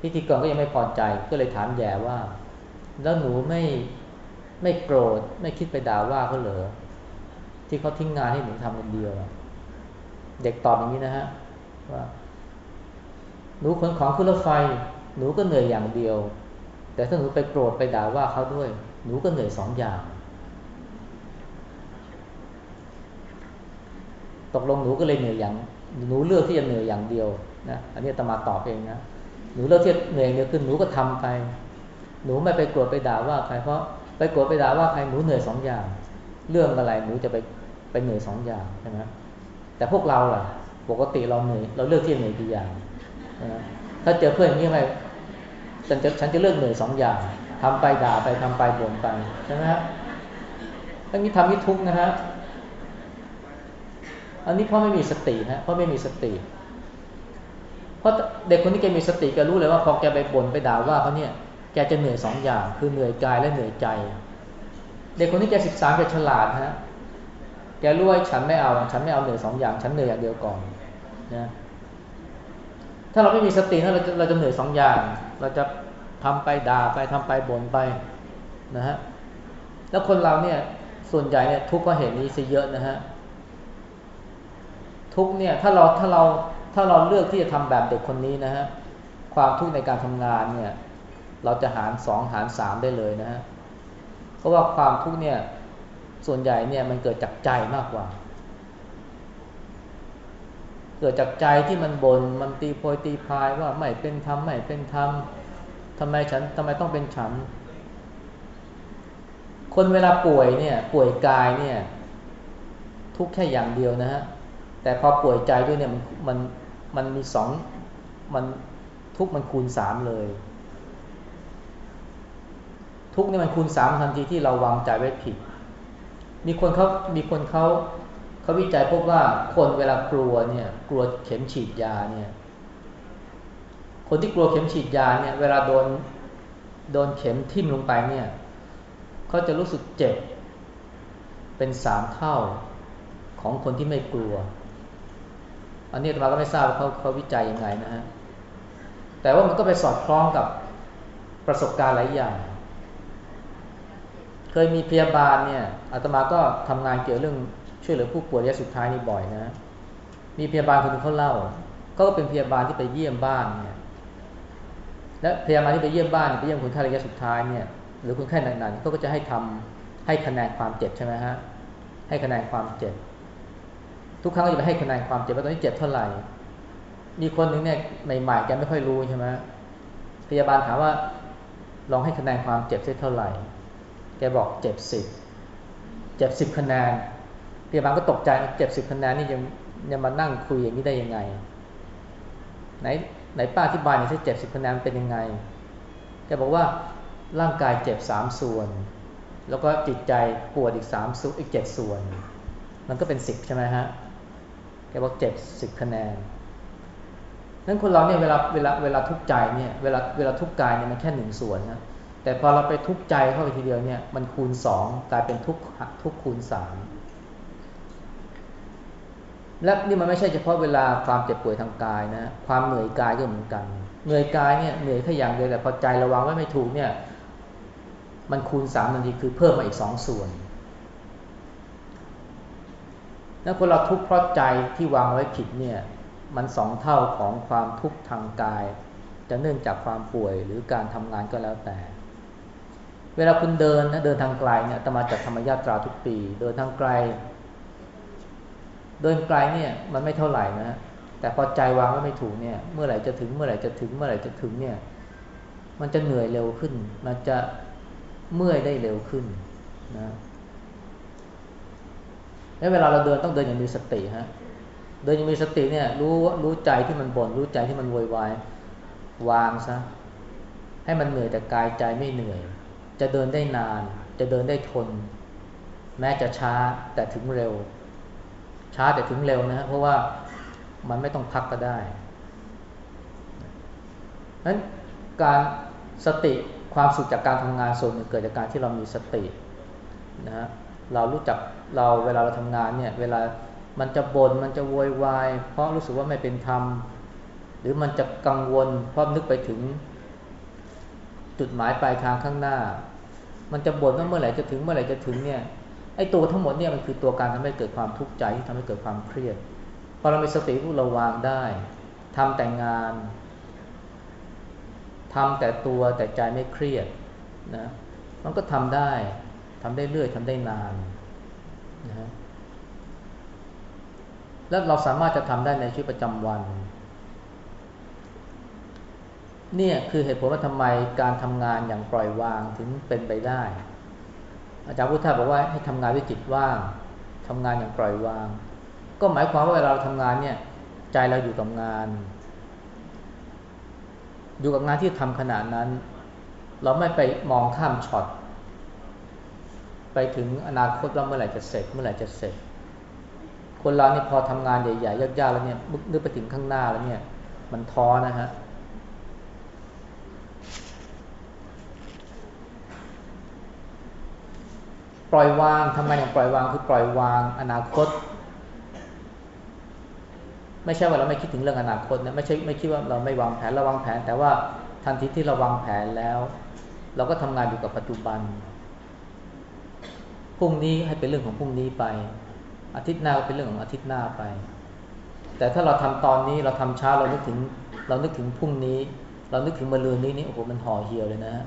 พิธีกรก็ยังไม่พอใจก็เลยถามแย่ว่า แล้วหนูไม่ไม่โกรธไม่คิดไปด่าว่าเขาเหรอที่เขาทิ้งงานให้หนูทำคนเดียว เด็กตอบอย่างนี้นะฮะว่าหนูขนของขึ้นรถไฟ หนูก็เหนื่อยอย่างเดียว แต่ถ้าหนูไปโกรธไปด่าว่าเขาด้วย หนูก็เหนื่อยสองอย่าง ตกลงหนูก็เลยเหนื่อยอย่าง หนูเลือกที่จะเหนื่อยอย่างเดียวนะอันนี้ตมาตอบเองนะหนูเลือกที่จะเหนื่อยเดียวคือหนูก็ทำไป หนูไม่ไปโกรธไปด่าว่าใครเพราะไปโกรธไปด่าว่าใครหนูเหนื่อยสองอย่าง เรื่องอะไรหนูจะไปไปเหนื่อยสองอย่างใช่ไหมแต่พวกเราล่ะ ปกติเราเหนื่อยเราเลือกที่เหนื่อยกี่อย่างนะถ้าเจอเพื่อนอย่างนี้ไหมฉันจะฉันจะเลือกเหนื่อยสองอย่างทำไปด่าไปทำไปบ่นไปใช่ไหมฮะอันนี้ทำที่ทุกข์นะฮะอันนี้พราะไม่มีสตินะพราะไม่มีสติเพราะเด็กคนนี้แกมีสติแกรู้เลยว่าพอแกไปบ่นไปด่าว่าเขาเนี่ย แกจะเหนื่อยสองอย่างคือเหนื่อยกายและเหนื่อยใจ เด็กคนนี้แกสิบสามแกฉลาดฮะแกรู้ว่าฉันไม่เอาฉันไม่เอาเหนื่อยสองอย่าง ฉันเหนื่อยอย่างเดียวก่อนนะถ้าเราไม่มีสติถ้าเราจะเราจะเหนื่อยสองอย่าง เราจะทำไปด่าไปทำไปบ่นไปนะฮะแล้วคนเราเนี่ยส่วนใหญ่เนี่ยทุกข์ก็เห็นนี้ซะเยอะนะฮะทุกเนี่ยถ้าเราถ้าเราถ้าเราเลือกที่จะทำแบบเด็กคนนี้นะฮะความทุกข์ในการทำงานเนี่ย เราจะหารสองหารสามได้เลยนะฮะเพราะว่าความทุกข์เนี่ยส่วนใหญ่เนี่ยมันเกิดจากใจมากกว่า เกิดจากใจที่มันบน่นมันตีโพยตีพายว่าไม่เป็นธรรมไม่เป็นธรรมทำไมฉันทำไมต้องเป็นฉัน คนเวลาป่วยเนี่ยป่วยกายเนี่ย ทุกแค่อย่างเดียวนะฮะแต่พอป่วยใจด้วยเนี่ยมันมันมันมีสองมันทุกมันคูณสามเลย ทุกนี่มันคูณสามทันทีที่เราวางใจไว้ผิด มีคนเขามีคนเขาเขาวิจัยพบว่าคนเวลากลัวเนี่ย กลัวเข็มฉีดยาเนี่ย คนที่กลัวเข็มฉีดยาเนี่ย เวลาโดนโดนเข็มทิ่มลงไปเนี่ยเขาจะรู้สึกเจ็บ เป็นสามเท่าของคนที่ไม่กลัว อันนี้เราก็ไม่ทราบว่าเขาเขาวิจัยยังไงนะฮะแต่ว่ามันก็ไปสอดคล้องกับประสบการณ์หลายอย่าง เคยมีพยาบาลเนี่ยอาตมาก็ทำงานเกี่ยวเรื่องช่วยเหลือผู้ป่วยระยะสุดท้ายนี่บ่อยนะ มีพยาบาลคนนึงเขาเล่า ก็เป็นพยาบาลที่ไปเยี่ยมบ้านเนี่ย และพยาบาลที่ไปเยี่ยมบ้านไปเยี่ยมคนไข้ระยะสุดท้ายเนี่ย หรือคนไข้หนักๆเขาก็จะให้ทำให้คะแนนความเจ็บใช่ไหมฮะ ให้คะแนนความเจ็บ ทุกครั้งก็จะไปให้คะแนนความเจ็บว่าตอนนี้เจ็บเท่าไหร่ มีคนหนึ่งเนี่ยใหม่ๆแกไม่ค่อยรู้ใช่ไหมพยาบาลถามว่าลองให้คะแนนความเจ็บเท่าไหร่ กบอกเจ็บสิบเจ็บสิบคะแนนพยาบาลก็ตกใจเจ็บสิบคะแนนนี่ยังยังมานั่งคุยอย่างนี้ได้ยังไง ไหนไหนป้าอธิบายหน่อยสิเจ็บสิบคะแนนเป็นยังไงแกบอกว่าร่างกายเจ็บสามส่วน แล้วก็จิตใจปวดอีกสามส่วนอีกเจ็ดส่วน มันก็เป็นสิบใช่ไหมฮะแกบอกเจ็บสิบคะแนนนั้นคนเราเนี่ยเวลาเวลาเวลาทุกข์ใจเนี่ยเวลาเวลาทุกข์กายเนี่ยมันแค่หนึ่งส่วนนะ แต่พอเราไปทุกข์ใจเข้าไปทีเดียวเนี่ย มันคูณสองกลายเป็นทุกข์ทุกข์คูณสามและนี่มันไม่ใช่เฉพาะเวลาความเจ็บป่วยทางกายนะ ความเหนื่อยกายก็เหมือนกัน เหนื่อยกายเนี่ยเหนื่อยแค่อย่างเดียวแต่พอใจระวังไว้ไม่ถูกเนี่ย มันคูณสามทันทีคือเพิ่มมาอีกสองส่วนแล้วคนเราทุกข์เพราะใจที่วางไว้ผิดเนี่ย มันสองเท่าของความทุกข์ทางกาย จะเนื่องจากความป่วยหรือการทำงานก็แล้วแต่ เวลาคุณเดินนะเดินทางไกลเนี่ยตมาจัดธรรมญาตราทุกปี เดินทางไกล เดินไกลเนี่ย มันไม่เท่าไหร่นะแต่พอใจวางไว้ไม่ถูกเนี่ย เมื่อไหร่จะถึงเมื่อไหร่จะถึงเมื่อไหร่จะถึงเนี่ย มันจะเหนื่อยเร็วขึ้น มันจะเมื่อยได้เร็วขึ้นนะแล้วเวลาเราเดินต้องเดินอย่างมีสติฮะโดยยังมีสติเนี่ย รู้รู้ใจที่มันบน่นรู้ใจที่มันโวยวายวางซะให้มันเหนื่อยแต่กายใจไม่เหนื่อย จะเดินได้นาน จะเดินได้ทน แม้จะช้าแต่ถึงเร็ว ช้าแต่ถึงเร็วนะเพราะว่ามันไม่ต้องพักก็ได้นั้นการสติความสุขจากการทำงานส่วนหนึ่งเกิดจากการที่เรามีสตินะฮะเรารู้จักเราเวลาเราทำงานเนี่ยเวลามันจะบน่นมันจะโวยวายเพราะรู้สึกว่าไม่เป็นธรรมหรือมันจะกังวลเพราะนึกไปถึง จุดหมายปลายทางข้างหน้า มันจะบ่นว่าเมื่อไหร่จะถึงเมื่อไหร่จะถึงเนี่ยไอ้ตัวทั้งหมดเนี่ยมันคือตัวการทำให้เกิดความทุกข์ใจที่ทำให้เกิดความเครียดพอเรามีสติผู้เราวางได้ทำแต่งงานทำแต่ตัวแต่ใจไม่เครียดนะมันก็ทำได้ทำได้เรื่อยทำได้นานนะแล้วเราสามารถจะทำได้ในชีวิตประจำวัน เนี่ยคือเหตุผลว่าทำไมการทำงานอย่างปล่อยวางถึงเป็นไปได้ อาจารย์พุทธาบอกว่าให้ทำงานด้วยจิตว่างทำงานอย่างปล่อยวาง ก็หมายความว่าเวลาเราทำงานเนี่ยใจเราอยู่กับงาน อยู่กับงานที่ทำขนาดนั้น เราไม่ไปมองข้ามช็อตไปถึงอนาคตว่าเมื่อไหร่จะเสร็จ เมื่อไหร่จะเสร็จ คนเราเนี่ยพอทำงานใหญ่ๆยากๆแล้วเนี่ยนึกไปถึงข้างหน้าแล้วเนี่ย มันท้อนะฮะ ปล่อยวางทำไมอย่างปล่อยวางคือปล่อยวาง อนาคต ไม่ใช่ว่าเราไม่คิดถึงเรื่องอนาคตนะไม่ใช่ไม่คิดว่าเราไม่วางแผนเราวางแผน แต่ว่าทันทีที่เราวางแผนแล้ว เราก็ทำงานอยู่กับปัจจุบันพรุ่งนี้ให้เป็นเรื่องของพรุ่งนี้ไป อาทิตย์หน้าก็เป็นเรื่องของอาทิตย์หน้าไป แต่ถ้าเราทำตอนนี้เราทำช้าเรานึกถึง เรานึกถึงพรุ่งนี้ เรานึกถึงมะรืนนี้นี่โอ้โหมันห่อเหี่ยวเลยนะฮะ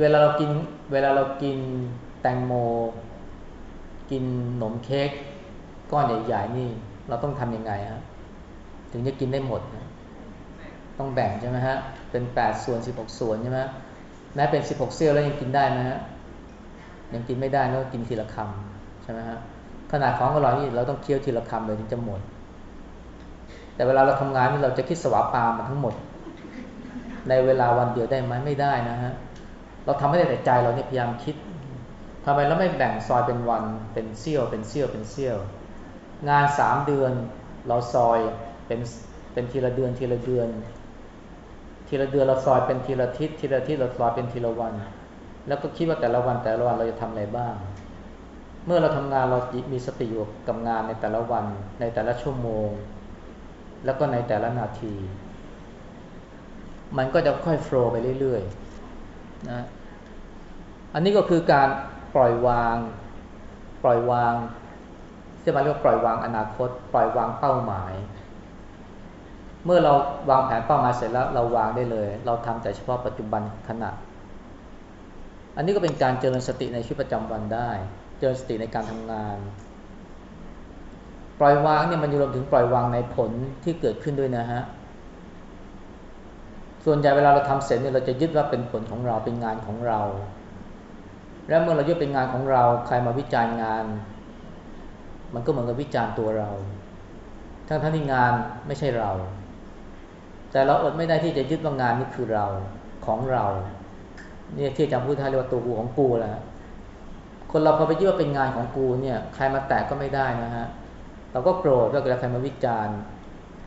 เวลาเรากินเวลาเรากินแตงโม กินขนมเค้กก้อนใหญ่ๆนี่ เราต้องทำยังไงฮะถึงจะกินได้หมดนะต้องแบ่งใช่ไหมฮะเป็นแปดส่วนสิบหกส่วนใช่ไหมแม้เป็นสิบหกเซี่ยวแล้วยังกินได้นะฮะยังกินไม่ได้ก็กินทีละคำใช่ไหมฮะขนาดของอร่อยนี่เราต้องเคี้ยวทีละคำเลยถึงจะหมด แต่เวลาเราทำงานนี่เราจะคิดสวาปามมาทั้งหมด ในเวลาวันเดียวได้ไหมไม่ได้นะฮะ เราทำไม่ได้แต่ใจเราเนี่ยพยายามคิดทำไมเราไม่แบ่งซอยเป็นวันเป็นเซี่ยว เป็นเซี่ยวเป็นเซี่ยว งานสามเดือนเราซอยเป็นเป็นทีละเดือนทีละเดือน ทีละเดือนเราซอยเป็นทีละทิศทีละทิศเราซอยเป็นทีละวัน แล้วก็คิดว่าแต่ละวันแต่ละวันเราจะทำอะไรบ้าง เมื่อเราทำงานเรามีสติอยู่กับงานในแต่ละวัน ในแต่ละชั่วโมง แล้วก็ในแต่ละนาที มันก็จะค่อยโฟล์ไปเรื่อยๆ นะอันนี้ก็คือการปล่อยวาง ปล่อยวางที่มเรียกว่าปล่อยวางอนาคต ปล่อยวางเป้าหมาย เมื่อเราวางแผนเป้าหมายเสร็จแล้วเราวางได้เลย เราทำแต่เฉพาะปัจจุบันขณะ อันนี้ก็เป็นการเจริญสติในชีวิตประจำวันได้ เจริญสติในการทำงาน ปล่อยวางเนี่ยมันรวมถึงปล่อยวางในผลที่เกิดขึ้นด้วยนะฮะ ส่วนใหญ่เวลาเราทำเสร็จเนี่ยเราจะยึดว่าเป็นผลของเราเป็นงานของเรา แล้วเมื่อเรายึดเป็นงานของเราใครมาวิจารณ์งาน มันก็เหมือนกับวิจารณ์ตัวเรา ทั้งทั้งที่งานไม่ใช่เรา แต่เราอดไม่ได้ที่จะยึดว่างานนี้คือเราของเราเนี่ยที่อาจารย์พูดท้ายเรียกว่าตัวกูของกูแหละคนเราพอไปยึดว่าเป็นงานของกูเนี่ย ใครมาแตะก็ไม่ได้นะฮะเราก็โกรธว่าเวลาใครมาวิจารณ์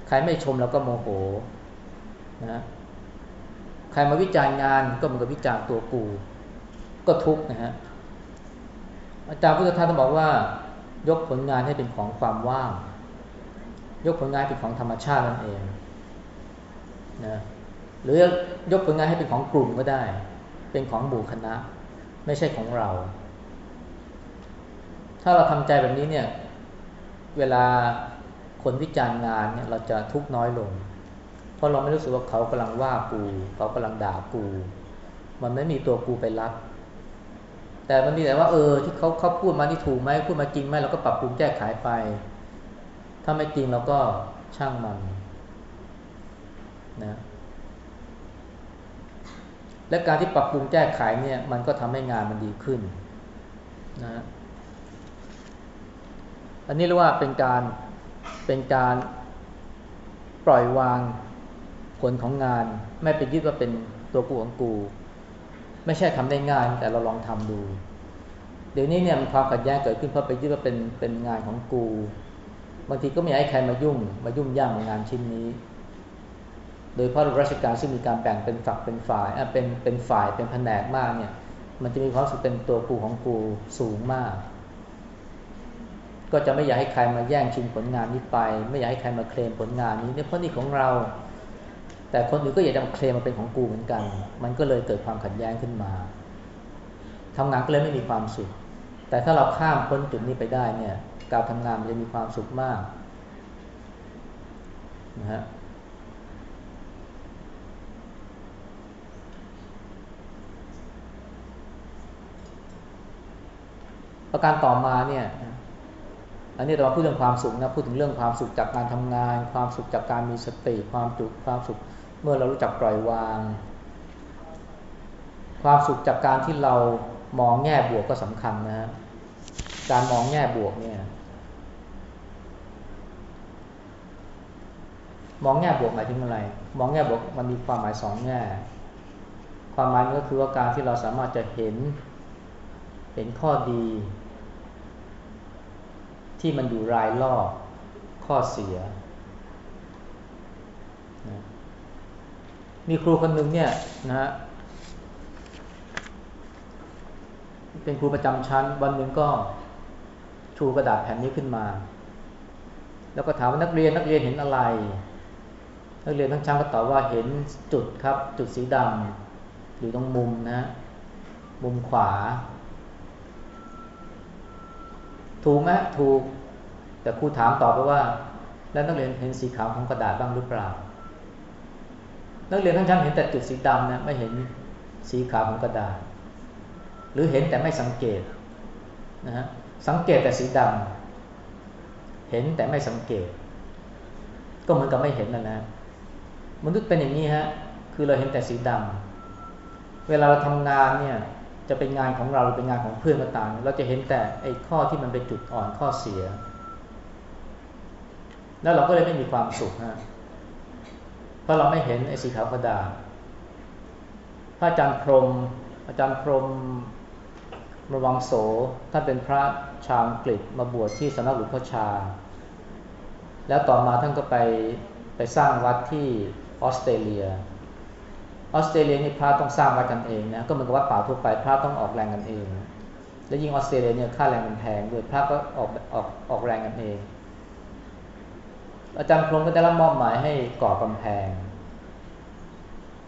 ใครไม่ชมเราก็โมโหนะ ใครมาวิจารณ์งานก็เหมือนกับวิจารณ์ตัวกู ก็ทุกนะฮะอาจารย์พุทธทาสบอกว่า ยกผลงานให้เป็นของความว่าง ยกผลงานเป็นของธรรมชาตินั่นเองนะหรือยกผลงานให้เป็นของกลุ่มก็ได้ เป็นของหมู่คณะ ไม่ใช่ของเรา ถ้าเราทำใจแบบนี้เนี่ย เวลาคนวิจารณ์งานเนี่ยเราจะทุกน้อยลง ราะเราไม่รู้สึกว่าเขากำลังว่ากู เขากำลังด่ากู มันไม่มีตัวกูไปรับ แต่มันมีแต่ว่าเออที่เขาเขาพูดมานี่ถูกไหมพูดมาจริงไหมเราก็ปรับปรุงแก้ไขไป ถ้าไม่จริงเราก็ช่างมันนะและการที่ปรับปรุงแก้ไขเนี่ย มันก็ทำให้งานมันดีขึ้นนะอันนี้เรียกว่าเป็นการเป็นการปล่อยวาง ผลของงาน ไม่ไปยึดว่าเป็นตัวกูของกู ไม่ใช่ทำได้ง่ายแต่เราลองทำดู เดี๋ยวนี้เนี่ยมีความขัดแย้งเกิดขึ้นเพราะไปยึดว่าเป็นเป็นงานของกู บางทีก็ไม่อยากให้ใครมายุ่ง มายุ่งย่างในงานชิ้นนี้ โดยเพราะราชการซึ่งมีการแบ่งเป็นฝักเป็นฝ่ายเป็นเป็นฝ่ายเป็นแผนกมากเนี่ย มันจะมีความสุขเป็นตัวกูของกูสูงมากก็จะไม่อยากให้ใครมาแย่งชิงผลงานนี้ไป ไม่อยากให้ใครมาเคลมผลงานนี้เนี่ยเพราะนี่ของเรา แต่คนอื่นก็อยากจะมาเคลมมาเป็นของกูเหมือนกัน มันก็เลยเกิดความขัดแย้งขึ้นมาทำงานก็เลยไม่มีความสุข แต่ถ้าเราข้ามพ้นจุดนี้ไปได้เนี่ย การทำงานมันจะมีความสุขมากนะฮะประการต่อมาเนี่ยอันนี้เราพูดเรื่องความสุขนะพูดถึงเรื่องความสุขจากการทำงาน ความสุขจากการมีสติ ความสุขความสุข เมื่อเรารู้จักปล่อยวาง ความสุขจากการที่เรามองแง่บวกก็สำคัญนะ การมองแง่บวกเนี่ย มองแง่บวกหมายถึงอะไร มองแง่บวกมันมีความหมายสองแง่ ความหมายก็คือว่าการที่เราสามารถจะเห็น เห็นข้อดี ที่มันอยู่รายรอบข้อเสีย มีครูคนหนึ่งเนี่ยนะฮะเป็นครูประจำชั้น วันหนึ่งก็ชูกระดาษแผ่นนี้ขึ้นมา แล้วก็ถามว่านักเรียนนักเรียนเห็นอะไร นักเรียนทั้งชั้นก็ตอบว่าเห็นจุดครับ จุดสีดำอยู่ตรงมุมนะมุมขวา ถูกไหมถูก แต่ครูถามตอบไปว่า แล้วนักเรียนเห็นสีขาวของกระดาษบ้างหรือเปล่า นักเรียนทั้งชั้นเห็นแต่จุดสีดำนะไม่เห็นสีขาวของกระดาษ หรือเห็นแต่ไม่สังเกตนะฮะสังเกตแต่สีดำเห็นแต่ไม่สังเกต ก็เหมือนกับไม่เห็นนั่นแหละมนุษย์เป็นอย่างนี้ฮะคือเราเห็นแต่สีดำเวลาเราทำงานเนี่ยจะเป็นงานของเราหรือเป็นงานของเพื่อนก็ตามเราจะเห็นแต่ไอ้ข้อที่มันเป็นจุดอ่อนข้อเสีย แล้วเราก็เลยไม่มีความสุขฮะ เพราะเราไม่เห็นไอ้สีขาวกระดาษพระอาจารย์พรม อาจารย์พรมระวังโสท่านเป็นพระชาวอังกฤษมาบวชที่สำนักหลวงพ่อชา แล้วต่อมาท่านก็ไปไปสร้างวัดที่ออสเตรเลีย ออสเตรเลียนี่พระต้องสร้างวัดกันเองนะ ก็เหมือนกับวัดป่าทั่วไปพระต้องออกแรงกันเอง และยิ่งออสเตรเลียเนี่ยค่าแรงมันแพงด้วยพระก็ออกออกออกแรงกันเอง อาจารย์พรมก็ได้รับมอบหมายให้ก่อกำแพง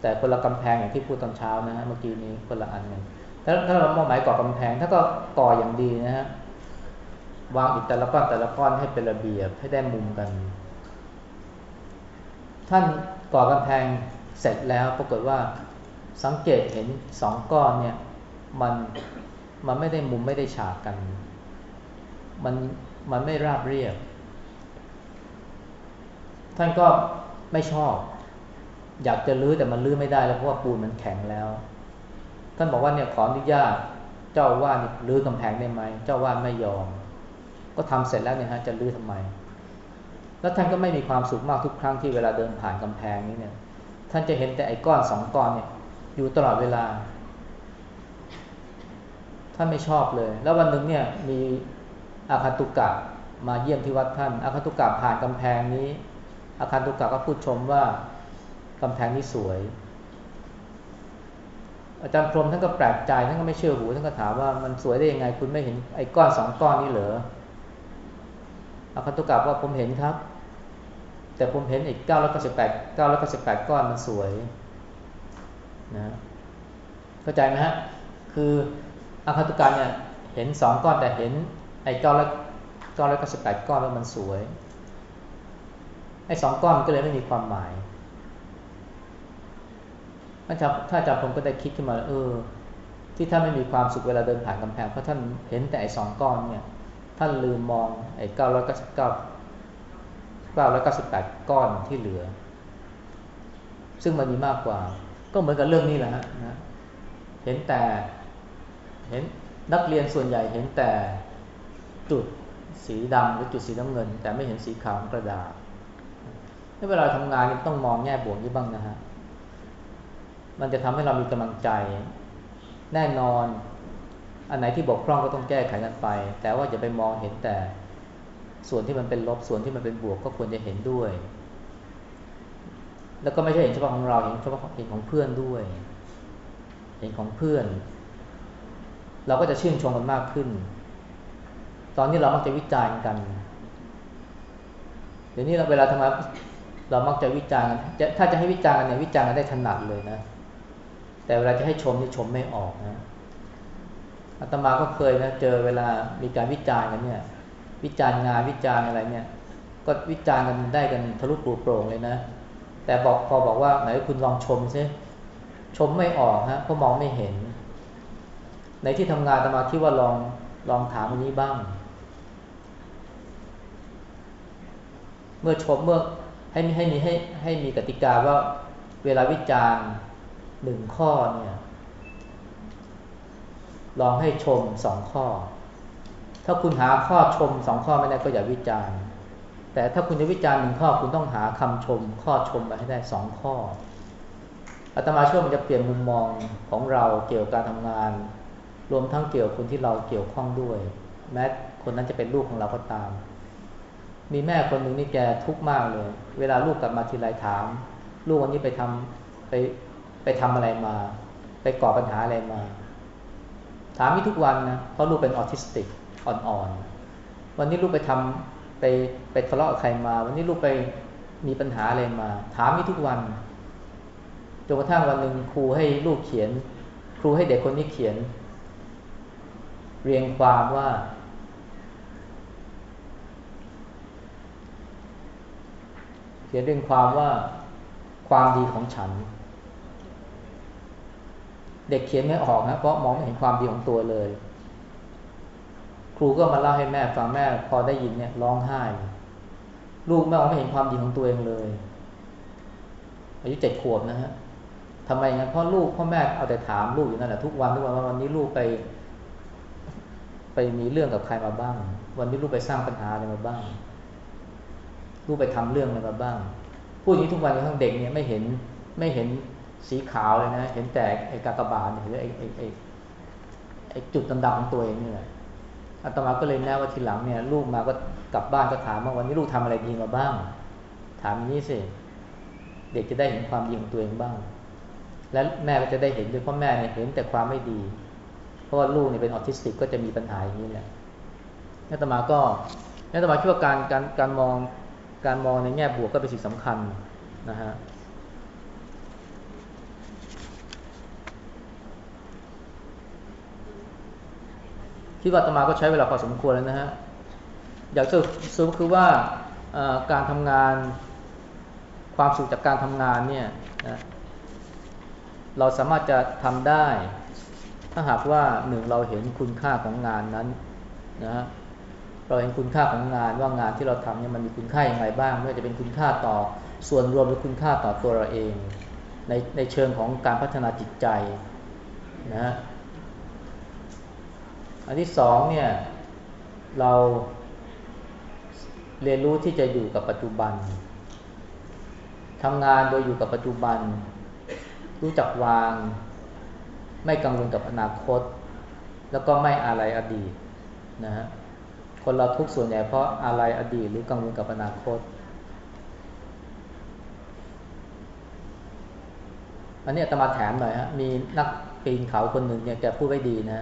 แต่คนละกำแพงอย่างที่พูดตอนเช้านะฮะเมื่อกี้นี้คนละอันหนึ่งถ้าถ้าเรามองหมายก่อกำแพงถ้าก็ก่ออย่างดีนะฮะวางอิฐแต่ละก้อนแต่ละก้อนให้เป็นระเบียบให้ได้มุมกัน ท่านก่อกำแพงเสร็จแล้วปรากฏว่าสังเกตเห็นสองก้อนเนี่ยมันมันไม่ได้มุมไม่ได้ฉากกัน มันมันไม่ราบเรียบ ท่านก็ไม่ชอบ อยากจะลื้อแต่มันลื้อไม่ได้แล้วเพราะว่าปูนมันแข็งแล้ว ท่านบอกว่าเนี่ยขออนุญาตเจ้าว่านี่รื้อกำแพงได้ไหมเจ้าว่าไม่ยอม ก็ทำเสร็จแล้วเนี่ยฮะจะรื้อทำไม แล้วท่านก็ไม่มีความสุขมากทุกครั้งที่เวลาเดินผ่านกำแพงนี้เนี่ย ท่านจะเห็นแต่ไอ้ก้อนสองก้อนเนี่ยอยู่ตลอดเวลา ท่านไม่ชอบเลย แล้ววันหนึ่งเนี่ยมีอาคาตุกะมาเยี่ยมที่วัดท่านอาคาตุกะผ่านกำแพงนี้ อาคารตุกะก็พูดชมว่ากำแพงนี้สวย อาจารย์พรมท่านก็แปลกใจท่านก็ไม่เชื่อหูท่านก็ถามว่ามันสวยได้ยังไง คุณไม่เห็นไอ้ก้อนสองก้อนนี้เหรออาคัตุกับว่าผมเห็นครับ แต่ผมเห็นอีกเก้าร้อยเก้าสิบแปดเก้าร้อยเก้าสิบแปดก้อนมันสวยนะเข้าใจไหมฮะคืออาคัตุกะเนี่ยเห็นสองก้อนแต่เห็นไอ้เก้าร้อยเก้าร้อยเก้าสิบแปดก้อนแล้วมันสวย ไอ้สองก้อนก็เลยไม่มีความหมายถ้าถ้าจำผมก็ได้คิดขึ้นมาเออ ที่ท่านไม่มีความสุขเวลาเดินผ่านกำแพง เพราะท่านเห็นแต่ไอ้สองก้อนเนี่ย ท่านลืมมองไอ้เก้าร้อยเก้าสิบเก้าเก้าร้อยเก้าสิบแปดก้อนที่เหลือ ซึ่งมันมีมากกว่า ก็เหมือนกับเรื่องนี้แหละฮะนะเห็นแต่เห็นนักเรียนส่วนใหญ่เห็นแต่จุดสีดำหรือจุดสีน้ำเงิน แต่ไม่เห็นสีขาวกระดาษ เวลาทำงานนี่ต้องมองแง่บวกนี้บ้างนะฮะ มันจะทำให้เรามีกำลังใจ แน่นอน อันไหนที่บกพร่องก็ต้องแก้ไขกันไป แต่ว่าอย่าไปมองเห็นแต่ ส่วนที่มันเป็นลบส่วนที่มันเป็นบวกก็ควรจะเห็นด้วย แล้วก็ไม่ใช่เห็นเฉพาะของเราเห็นเฉพาะเห็นของเพื่อนด้วย เห็นของเพื่อน เราก็จะชื่นชมกันมากขึ้น ตอนนี้เรามักจะวิจารณ์กัน เดี๋ยวนี้เราเวลาทำงาน เรามักจะวิจารณ์กันถ้าจะให้วิจารณ์กันเนี่ยวิจารณ์กันได้ถนัดเลยนะ แต่เวลาจะให้ชมนี่ชมไม่ออกนะอาตมาก็เคยนะเจอเวลามีการวิจารณ์กันเนี่ย วิจารณ์งานวิจารณ์อะไรเนี่ย ก็วิจารณ์กันได้กันทะลุปลุโปร่งเลยนะ แต่บอกพอบอกว่าไหนคุณลองชมซิชมไม่ออกฮะเพราะมองไม่เห็น ในที่ทำงานอาตมาคิดว่าลองลองถามอันนี้บ้าง เมื่อชมเมื่อ ให้มีให้มีให้ให้มีกติกาว่าเวลาวิจารณ์หนึ่งข้อเนี่ยลองให้ชมสองข้อ ถ้าคุณหาข้อชมสองข้อไม่ได้ก็อย่าวิจารณ์ แต่ถ้าคุณจะวิจารณ์หนึ่งข้อคุณต้องหาคำชม ข้อชมมาให้ได้สองข้ออาตมาชื่อมันจะเปลี่ยนมุมมองของเราเกี่ยวกับการทำงาน รวมทั้งเกี่ยวคนที่เราเกี่ยวข้องด้วย แม้คนนั้นจะเป็นลูกของเราก็ตาม มีแม่คนหนึ่งนี่แกทุกข์มากเลย เวลาลูกกลับมาทีไรถาม ลูกวันนี้ไปทำไปไปทำอะไรมา ไปก่อปัญหาอะไรมา ถามมีทุกวันนะเพราะลูกเป็นออทิสติกอ่อนๆวันนี้ลูกไปทำไปไปทะเลาะกับใครมา วันนี้ลูกไปมีปัญหาอะไรมา ถามมีทุกวันจนกระทั่งวันหนึ่งครูให้ลูกเขียน ครูให้เด็กคนนี้เขียน เรียงความว่า เขียนเรื่องความว่าความดีของฉัน เด็กเขียนไม่ออกนะเพราะมองไม่เห็นความดีของตัวเลย ครูก็มาเล่าให้แม่ฟังแม่พอได้ยินเนี่ยร้องไห้ ลูกแม่มองไม่เห็นความดีของตัวเองเลย อายุเจ็ดขวบนะฮะทำไมงั้นเพราะลูกพ่อแม่เอาแต่ถามลูกอยู่นั่นแหละทุกวันทุกวันว่าวันนี้ลูกไป ไปมีเรื่องกับใครมาบ้าง วันนี้ลูกไปสร้างปัญหาอะไรมาบ้าง ลูกไปทำเรื่องอะไรมาบ้างพูดอย่างนี้ทุกวันทั้งเด็กเนี่ยไม่เห็นไม่เห็นสีขาวเลยนะ เห็นแต่ไอ้กากบาทหรือไอ้ไอ้ไอ้ไอ้จุดดำๆของตัวเองนี่แหละอาตมาก็เลยแน่ว่าทีหลังเนี่ย ลูกมาก็กลับบ้านก็ถามว่าวันนี้ลูกทำอะไรดีมาบ้าง ถามนี้สิเด็กจะได้เห็นความดีของตัวเองบ้าง และแม่ก็จะได้เห็นด้วยเพราะแม่เนี่ยเห็นแต่ความไม่ดี เพราะว่าลูกเนี่ยเป็นออทิสติกก็จะมีปัญหาอย่างนี้แหละอาตมาก็อาตมาคิดว่าการการการมอง การมองในแง่บวกก็เป็นสิ่งสำคัญนะฮะที่วัตมาก็ใช้เวลาพอสมควรแล้วนะฮะ อยากจะสรุปคือว่าการทำงานความสุขจากการทำงานเนี่ยนะเราสามารถจะทำได้ ถ้าหากว่าหนึ่งเราเห็นคุณค่าของงานนั้นนะฮะ เราเห็นคุณค่าของงานว่างานที่เราทำเนี่ยมันมีคุณค่าอย่างไรบ้างไม่ว่าจะเป็นคุณค่าต่อส่วนรวมหรือคุณค่าต่อตัวเราเอง ในในเชิงของการพัฒนาจิตใจนะฮะอันที่สองเนี่ยเราเรียนรู้ที่จะอยู่กับปัจจุบันทำงานโดยอยู่กับปัจจุบัน รู้จักวาง ไม่กังวลกับอนาคต แล้วก็ไม่อะไรอดีตนะฮะ คนเราทุกส่วนใหญ่เพราะอะไรอดีตหรือกังวลกับอนาคต อันนี้ตมาแถมหน่อยฮะมีนักปีนเขาคนหนึ่งเนี่ยแกพูดไว้ดีนะ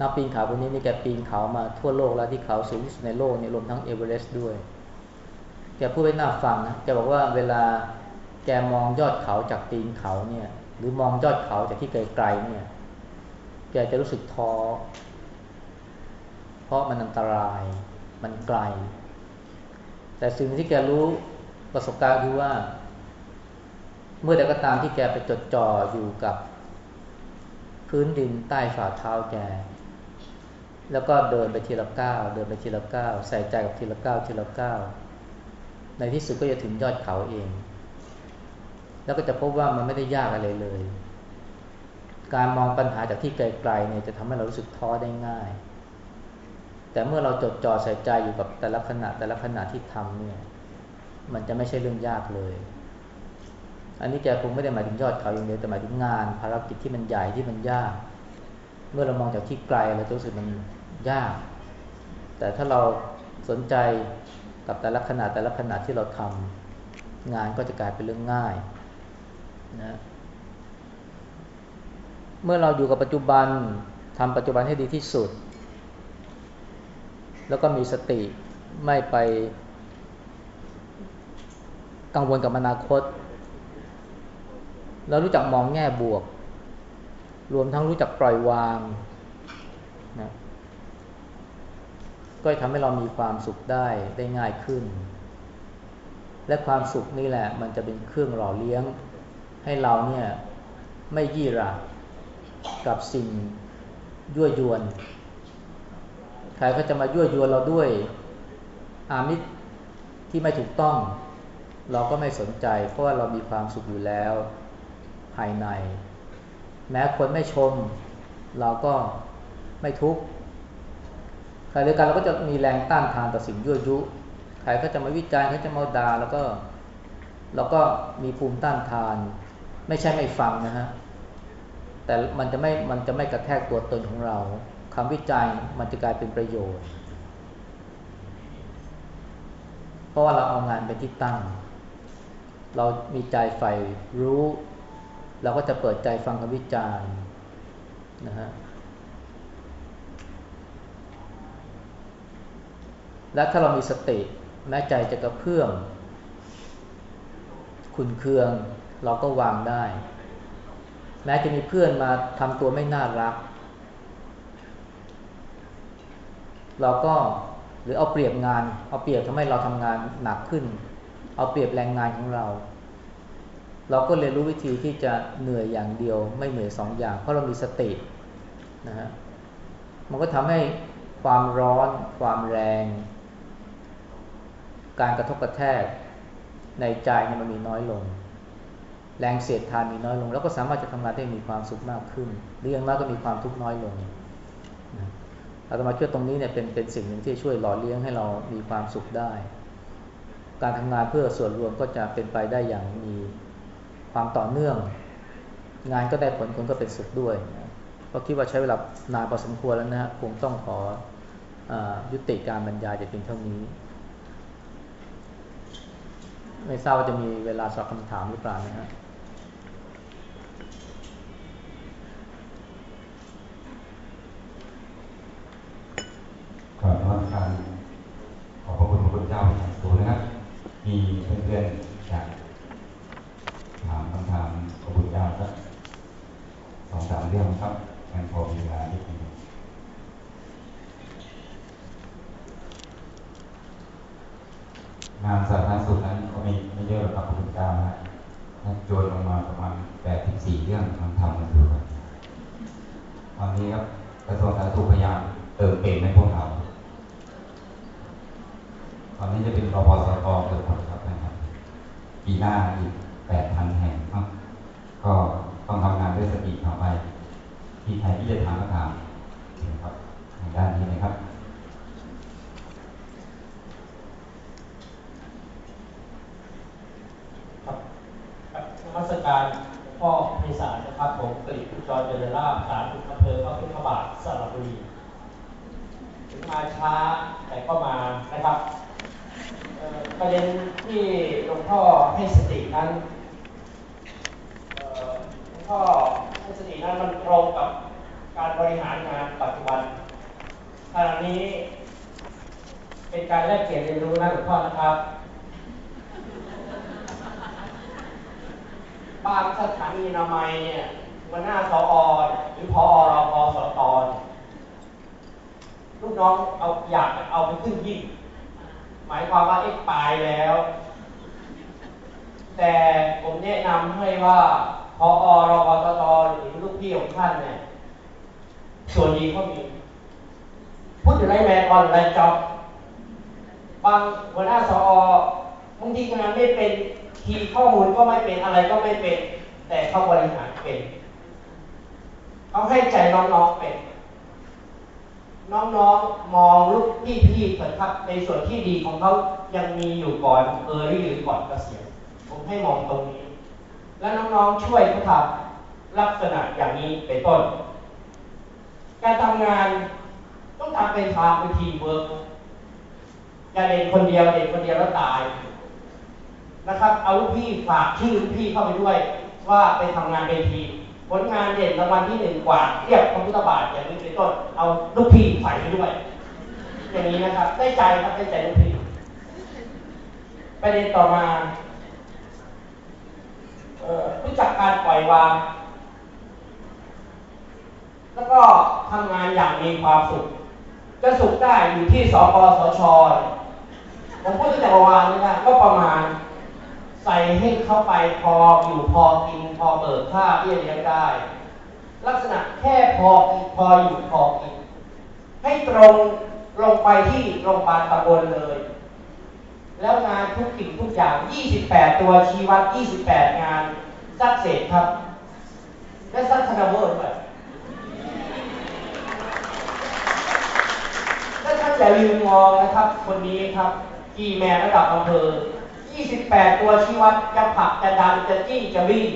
นักปีนเขาคนนี้นี่แกปีนเขามาทั่วโลกแล้วที่เขาสูงที่สุดในโลกเนี่ยรวมทั้งเอเวอเรสต์ด้วย แกพูดไว้น่าฟังนะแกบอกว่าเวลาแกมองยอดเขาจากตีนเขาเนี่ย หรือมองยอดเขาจากที่ไกลๆเนี่ย แกจะรู้สึกท้อ เพราะมันอันตรายมันไกล แต่สิ่งที่แกรู้ประสบการณ์คือว่า เมื่อใดก็ตามที่แกไปจดจ่ออยู่กับ พื้นดินใต้ฝ่าเท้าแก แล้วก็เดินไปทีละก้าวเดินไปทีละก้าวใส่ใจกับทีละก้าวทีละก้าวในที่สุดก็จะถึงยอดเขาเอง แล้วก็จะพบว่ามันไม่ได้ยากอะไรเลยกการมองปัญหาจากที่ไกลๆเนี่ยจะทำให้เรารู้สึกท้อได้ง่าย แต่เมื่อเราจดจ่อใส่ใจอยู่กับแต่ละขณะแต่ละขณะที่ทำเนี่ย มันจะไม่ใช่เรื่องยากเลย อันนี้แกคงไม่ได้หมายถึงยอดเขาอย่างเดียวแต่หมายถึงงาน ภารกิจที่มันใหญ่ที่มันยาก เมื่อเรามองจากที่ไกลเราจะรู้สึกมันยาก แต่ถ้าเราสนใจกับแต่ละขณะแต่ละขณะที่เราทำงานก็จะกลายเป็นเรื่องง่ายนะเมื่อเราอยู่กับปัจจุบันทำปัจจุบันให้ดีที่สุด แล้วก็มีสติไม่ไปกังวลกับอนาคตเรารู้จักมองแง่บวก รวมทั้งรู้จักปล่อยวางนะก็ทำให้เรามีความสุขได้ได้ง่ายขึ้น และความสุขนี่แหละ มันจะเป็นเครื่องหล่อเลี้ยง ให้เราเนี่ยไม่ยี่ระกับสิ่งยั่วยวน ใครก็จะมายั่วยวนเราด้วยอามิตรที่ไม่ถูกต้อง เราก็ไม่สนใจ เพราะว่าเรามีความสุขอยู่แล้วภายใน แม้คนไม่ชม เราก็ไม่ทุกข์ใครเดียวกันเราก็จะมีแรงต้านทานต่อสิ่งยั่วยุใครก็จะมาวิจารณ์เขาจะมาด่าแล้วก็เราก็มีภูมิต้านทาน ไม่ใช่ไม่ฟังนะฮะแต่มันจะไม่มันจะไม่กระแทกตัวตนของเรา คำวิจัยมันจะกลายเป็นประโยชน์ เพราะว่าเราเอางานเป็นที่ตั้ง เรามีใจใฝ่รู้ เราก็จะเปิดใจฟังคำวิจารณ์นะฮะและถ้าเรามีสติ แม้ใจจะกระเพื่อมขุนเคือง เราก็วางได้ แม้จะมีเพื่อนมาทำตัวไม่น่ารัก เราก็หรือเอาเปรียบงาน เอาเปรียบทำให้เราทำงานหนักขึ้น เอาเปรียบแรงงานของเรา เราก็เรียนรู้วิธีที่จะเหนื่อยอย่างเดียว ไม่เหนื่อยสองอย่าง เพราะเรามีสตินะฮะมันก็ทำให้ความร้อน ความแรง การกระทบกระแทกในใจเนี่ยมันมีน้อยลง แรงเสียดทานมีน้อยลง แล้วก็สามารถจะทำงานได้มีความสุขมากขึ้นหรืออย่างมากก็มีความทุกข์น้อยลง อาตมาเชื่อตรงนี้เนี่ยเป็นเป็นสิ่งหนึ่งที่ช่วยหล่อเลี้ยงให้เรามีความสุขได้ การทำงานเพื่อส่วนรวมก็จะเป็นไปได้อย่างมีความต่อเนื่อง งานก็ได้ผลคนก็เป็นสุขด้วยก็คิดว่าใช้เวลานานพอสมควรแล้วนะคงต้องขออยุติการบรรยายจะเพียงเท่านี้ ไม่ทราบว่าจะมีเวลาสอบคำถามหรือเปล่านะฮะขอรับ การขอพระคุณพระพุทธเจ้าอย่างสูงนะครับ มีเพื่อนๆอยากถามคำถามพระพุทธเจ้าสักสองสามเรื่องครับงั้นพอมีเวลานิดนึงานสาธารณสุขนั้นก็ไม่ไม่เยอะหรอกครับพระพุทธเจ้านะท่านโจรลงมาประมาณแปดถึงสี่เรื่องทำทำกันอยู่ครับตอนนี้ครับกระทรวงสาธารณสุขพยายามเติมเต็มให้พวกเรา ตอนนี้จะเป็นรพสตเกิดผลครับนะครับปีหน้าอีกแปดพันแห่งครับก็ต้องทำงานด้วยสติต่อไปที่ไทยที่จะถามก็ถามนะครับทางด้านนี้นะครับรันมัสการพ่อไพศาลนะครับผมกฤษจรเจริญราบสารอำเภอพระพุทธบาทสระบุรีถึงมาช้าแต่ก็มานะครับ ประเด็นที่หลวงพ่อให้สตินั้นหลวงพ่อให้สตินั้นมันตรงกับการบริหารงานปัจจุบันขณะนี้เป็นการแลกเปลี่ยนเรียนรู้นะหลวงพ่อนะครับ บางสถานีนามัยเนี่ยหัวหน้าสออหรือพอรอพอสตเนี่ยลูกน้องเอาอยากเอาไปขึ้นยิ่ง หมายความว่าเอ็กปลายแล้ว แต่ผมแนะนำให้ว่าพอรอพอสตหรือลูกพี่ของท่านเนี่ย ส่วนดีเขามี พูดถึงไรแมนออนไรจ็อบบางหัวหน้าสอบางทีงานไม่เป็นคีข้อมูลก็ไม่เป็นอะไรก็ไม่เป็น แต่เขาบริหารเป็นเขาให้ใจน้องๆเป็น น้องๆมองลูกพี่ๆเถิดครับ ในส่วนที่ดีของเขายังมีอยู่ก่อน early ก่อนเกษียณผมให้มองตรงนี้ และน้องๆช่วยเขาทำลักษณะอย่างนี้เป็นต้น การทำงานต้องทำเป็นทางเป็นทีมเวิร์กอย่าเด่นคนเดียวเด่นคนเดียวแล้วตายนะครับ เอาลูกพี่ฝากชื่อลูกพี่เข้าไปด้วย ว่าไปทำงานเป็นทีม ผลงานเด่นรางวัลที่หนึ่งกว่าเรียกคอมพิวเตบาทอย่างนี้เป็นต้นเอาลูกพี่ใส่ไปด้วย อย่างนี้นะครับ ได้ใจครับได้ใจลูกพี่ประเด็นต่อมาออรู้จักการปล่อยวาง แล้วก็ทำงานอย่างมีความสุข จะสุขได้อยู่ที่สปสชผมพูดตั้งแต่วานนี้นะก็ประมาณ ใส่ให้เข้าไปพออยู่พอกินพอเบิกค่าเบี้ยเลี้ยงได้ ลักษณะแค่พอกินพออยู่พอกิน ให้ตรงลงไปที่โรงพยาบาลตำบลเลย แล้วงานทุกสิ่งทุกอย่าง 28 ตัวชีวัด 28 งานสักเสร็จครับ และสักคานาเวอร์ด้วยและท่านอย่าลืมมองนะครับ คนนี้ครับ กีแมนระดับอำเภอ 28 ตัวชีวัดจะผักจะดันจะจี้จะวิ่ง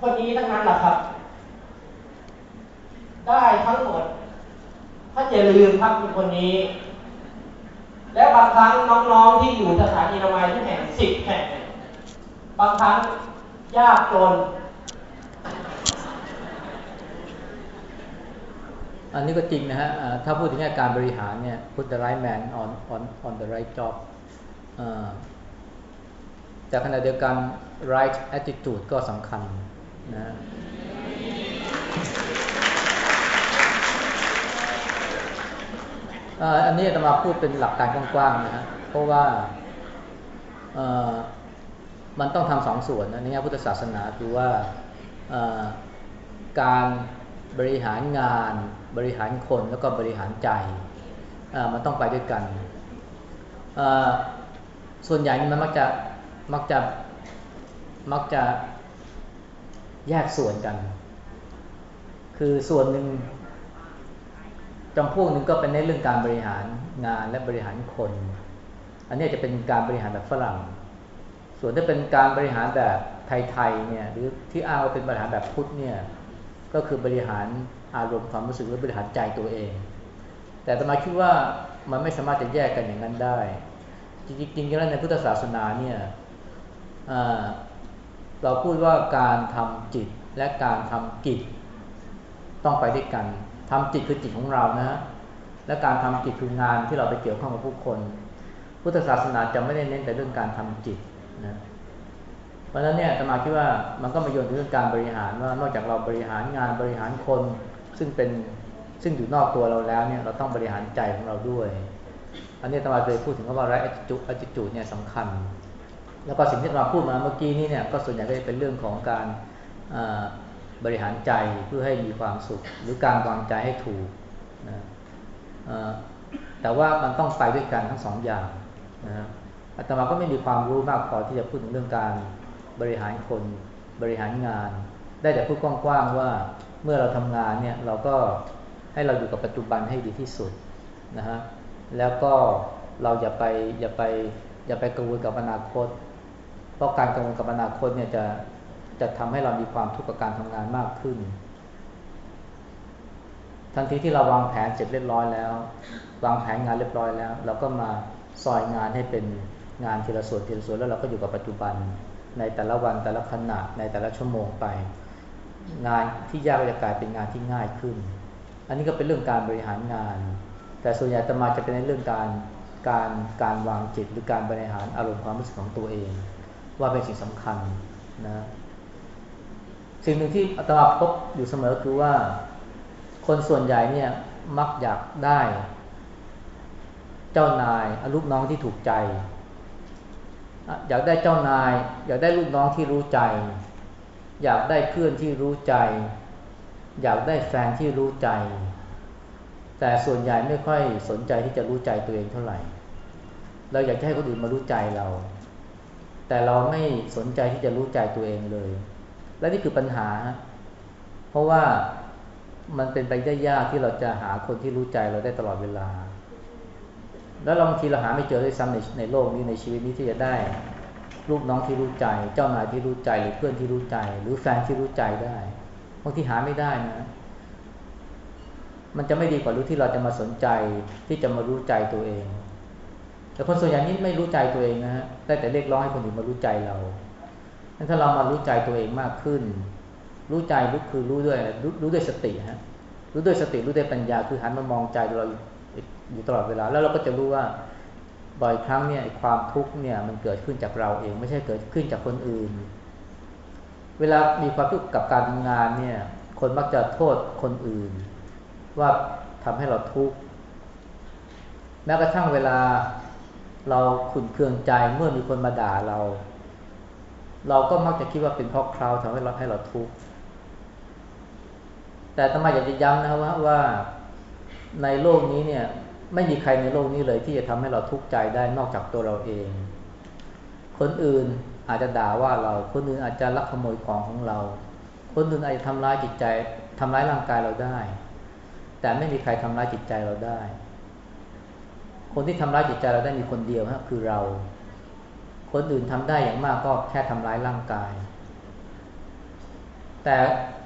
คนนี้ทั้งนั้นแหละครับ ได้ทั้งหมดท่านอย่าลืมครับคนนี้ และบางครั้งน้องๆที่อยู่สถานีนามัยทุกแห่งสิบแห่ง บางครั้งยากจน อันนี้ก็จริงนะฮะถ้าพูดถึงการบริหารเนี่ย put the right man on on on the right job แต่ขณะเดียวกัน right attitude ก็สำคัญนะอันนี้จะมาพูดเป็นหลักการกว้างๆนะฮะเพราะว่ามันต้องทำสองส่วนนะนี่พุทธศาสนาคือว่าการบริหารงานบริหารคนแล้วก็บริหารใจมันต้องไปด้วยกัน ส่วนใหญ่มันมักจะ มักจะมักจะแยกส่วนกัน คือส่วนหนึ่งจำพวกหนึ่งก็เป็นในเรื่องการบริหารงานและบริหารคน อันนี้จะเป็นการบริหารแบบฝรั่ง ส่วนถ้าเป็นการบริหารแบบไทยๆเนี่ยหรือที่อ้างว่าเป็นบริหารแบบพุทธเนี่ยก็คือบริหารอารมณ์ความรู้สึกหรือบริหารใจตัวเอง แต่ตมาคิดว่ามันไม่สามารถจะแยกกันอย่างนั้นได้ จริงๆแล้วในพุทธศาสนาเนี่ย เราพูดว่าการทำจิตและการทำกิจ ต้องไปด้วยกันทำจิตคือจิตของเรานะและการทำกิจคืองานที่เราไปเกี่ยวข้องกับผู้คน พุทธศาสนาจะไม่ได้เน้นแต่เรื่องการทำจิตนะเพราะฉะนั้นเนี่ยตมาคิดว่ามันก็มาโยนถึงเรื่องการบริหารว่านอกจากเราบริหารงานบริหารคน ซึ่งเป็นซึ่งอยู่นอกตัวเราแล้วเนี่ยเราต้องบริหารใจของเราด้วย อันนี้ตมาเคยพูดถึงว่าไรอัจจุอัจจุเนี่ยสำคัญ แล้วก็สิ่งที่ตมาพูดมาเมื่อกี้นี้เนี่ยก็ส่วนใหญ่ก็จะเป็นเรื่องของการบริหารใจเพื่อให้มีความสุข หรือการวางใจให้ถูกนะแต่ว่ามันต้องไปด้วยกันทั้งสองอย่างนะอาตมาก็ไม่มีความรู้มากพอที่จะพูดถึงเรื่องการบริหารคนบริหารงาน ได้แต่พูดกว้างๆว่าเมื่อเราทำงานเนี่ยเราก็ให้เราอยู่กับปัจจุบันให้ดีที่สุดนะฮะแล้วก็เราอย่าไปอย่าไปอย่าไปกังวลกับอนาคต เพราะการกังวลกับอนาคตเนี่ยจะจะทำให้เรามีความทุกข์กับการทำงานมากขึ้น ทันทีที่เราวางแผนเสร็จเรียบร้อยแล้ว วางแผนงานเรียบร้อยแล้ว เราก็มาซอยงานให้เป็นงานทีละส่วนทีละส่วนแล้วเราก็อยู่กับปัจจุบัน ในแต่ละวันแต่ละขณะในแต่ละชั่วโมงไป งานที่ยากก็จะกลายเป็นงานที่ง่ายขึ้น อันนี้ก็เป็นเรื่องการบริหารงาน แต่ส่วนใหญ่ตมาจะเป็นในเรื่องการการการวางจิตหรือการบริหารอารมณ์ความรู้สึกของตัวเอง ว่าเป็นสิ่งสำคัญนะสิ่งหนึ่งที่อาตมาพบอยู่เสมอคือว่า คนส่วนใหญ่เนี่ยมักอยากได้ เจ้านายลูกน้องที่ถูกใจ อยากได้เจ้านาย อยากได้ลูกน้องที่รู้ใจ อยากได้เพื่อนที่รู้ใจ อยากได้แฟนที่รู้ใจ แต่ส่วนใหญ่ไม่ค่อยสนใจที่จะรู้ใจตัวเองเท่าไหร่ เราอยากให้คนอื่นมารู้ใจเรา แต่เราไม่สนใจที่จะรู้ใจตัวเองเลย และนี่คือปัญหา เพราะว่ามันเป็นไปได้ยากที่เราจะหาคนที่รู้ใจเราได้ตลอดเวลา แล้วบางทีเราหาไม่เจอด้วยซ้ำในในโลกนี้ในชีวิตนี้ที่จะได้ลูกน้องที่รู้ใจ เจ้านายที่รู้ใจหรือเพื่อนที่รู้ใจ หรือแฟนที่รู้ใจได้บางทีหาไม่ได้นะ มันจะไม่ดีกว่ารู้ที่เราจะมาสนใจที่จะมารู้ใจตัวเอง แต่คนส่วนใหญ่นี้ไม่รู้ใจตัวเองนะฮะได้แต่เรียกร้องให้คนอื่นมารู้ใจเราถ้าเรามารู้ใจตัวเองมากขึ้น รู้ใจรู้คือรู้ด้วยรู้รู้ด้วยสติฮะ รู้ด้วยสติรู้ด้วยปัญญาคือหันมามองใจเราอยู่ตลอดเวลา แล้วเราก็จะรู้ว่าบ่อยครั้งเนี่ยความทุกข์เนี่ยมันเกิดขึ้นจากเราเอง ไม่ใช่เกิดขึ้นจากคนอื่น เวลามีความทุกข์กับการทำงานเนี่ย คนมักจะโทษคนอื่น ว่าทำให้เราทุกข์แม้กระทั่งเวลา เราขุนเคืองใจเมื่อมีคนมาด่าเรา เราก็มักจะคิดว่าเป็นเพราะคราวทำให้เราให้เราทุกข์แต่ทำไมอยากจะย้ำนะครับว่าว่าในโลกนี้เนี่ยไม่มีใครในโลกนี้เลยที่จะทำให้เราทุกข์ใจได้นอกจากตัวเราเอง คนอื่นอาจจะด่าว่าเรา คนอื่นอาจจะลักขโมยของของเรา คนอื่นอาจจะทำร้ายจิตใจทำร้ายร่างกายเราได้ แต่ไม่มีใครทำร้ายจิตใจเราได้ คนที่ทำร้ายจิตใจเราได้มีคนเดียวฮะคือเรา คนอื่นทำได้อย่างมากก็แค่ทำร้ายร่างกาย แต่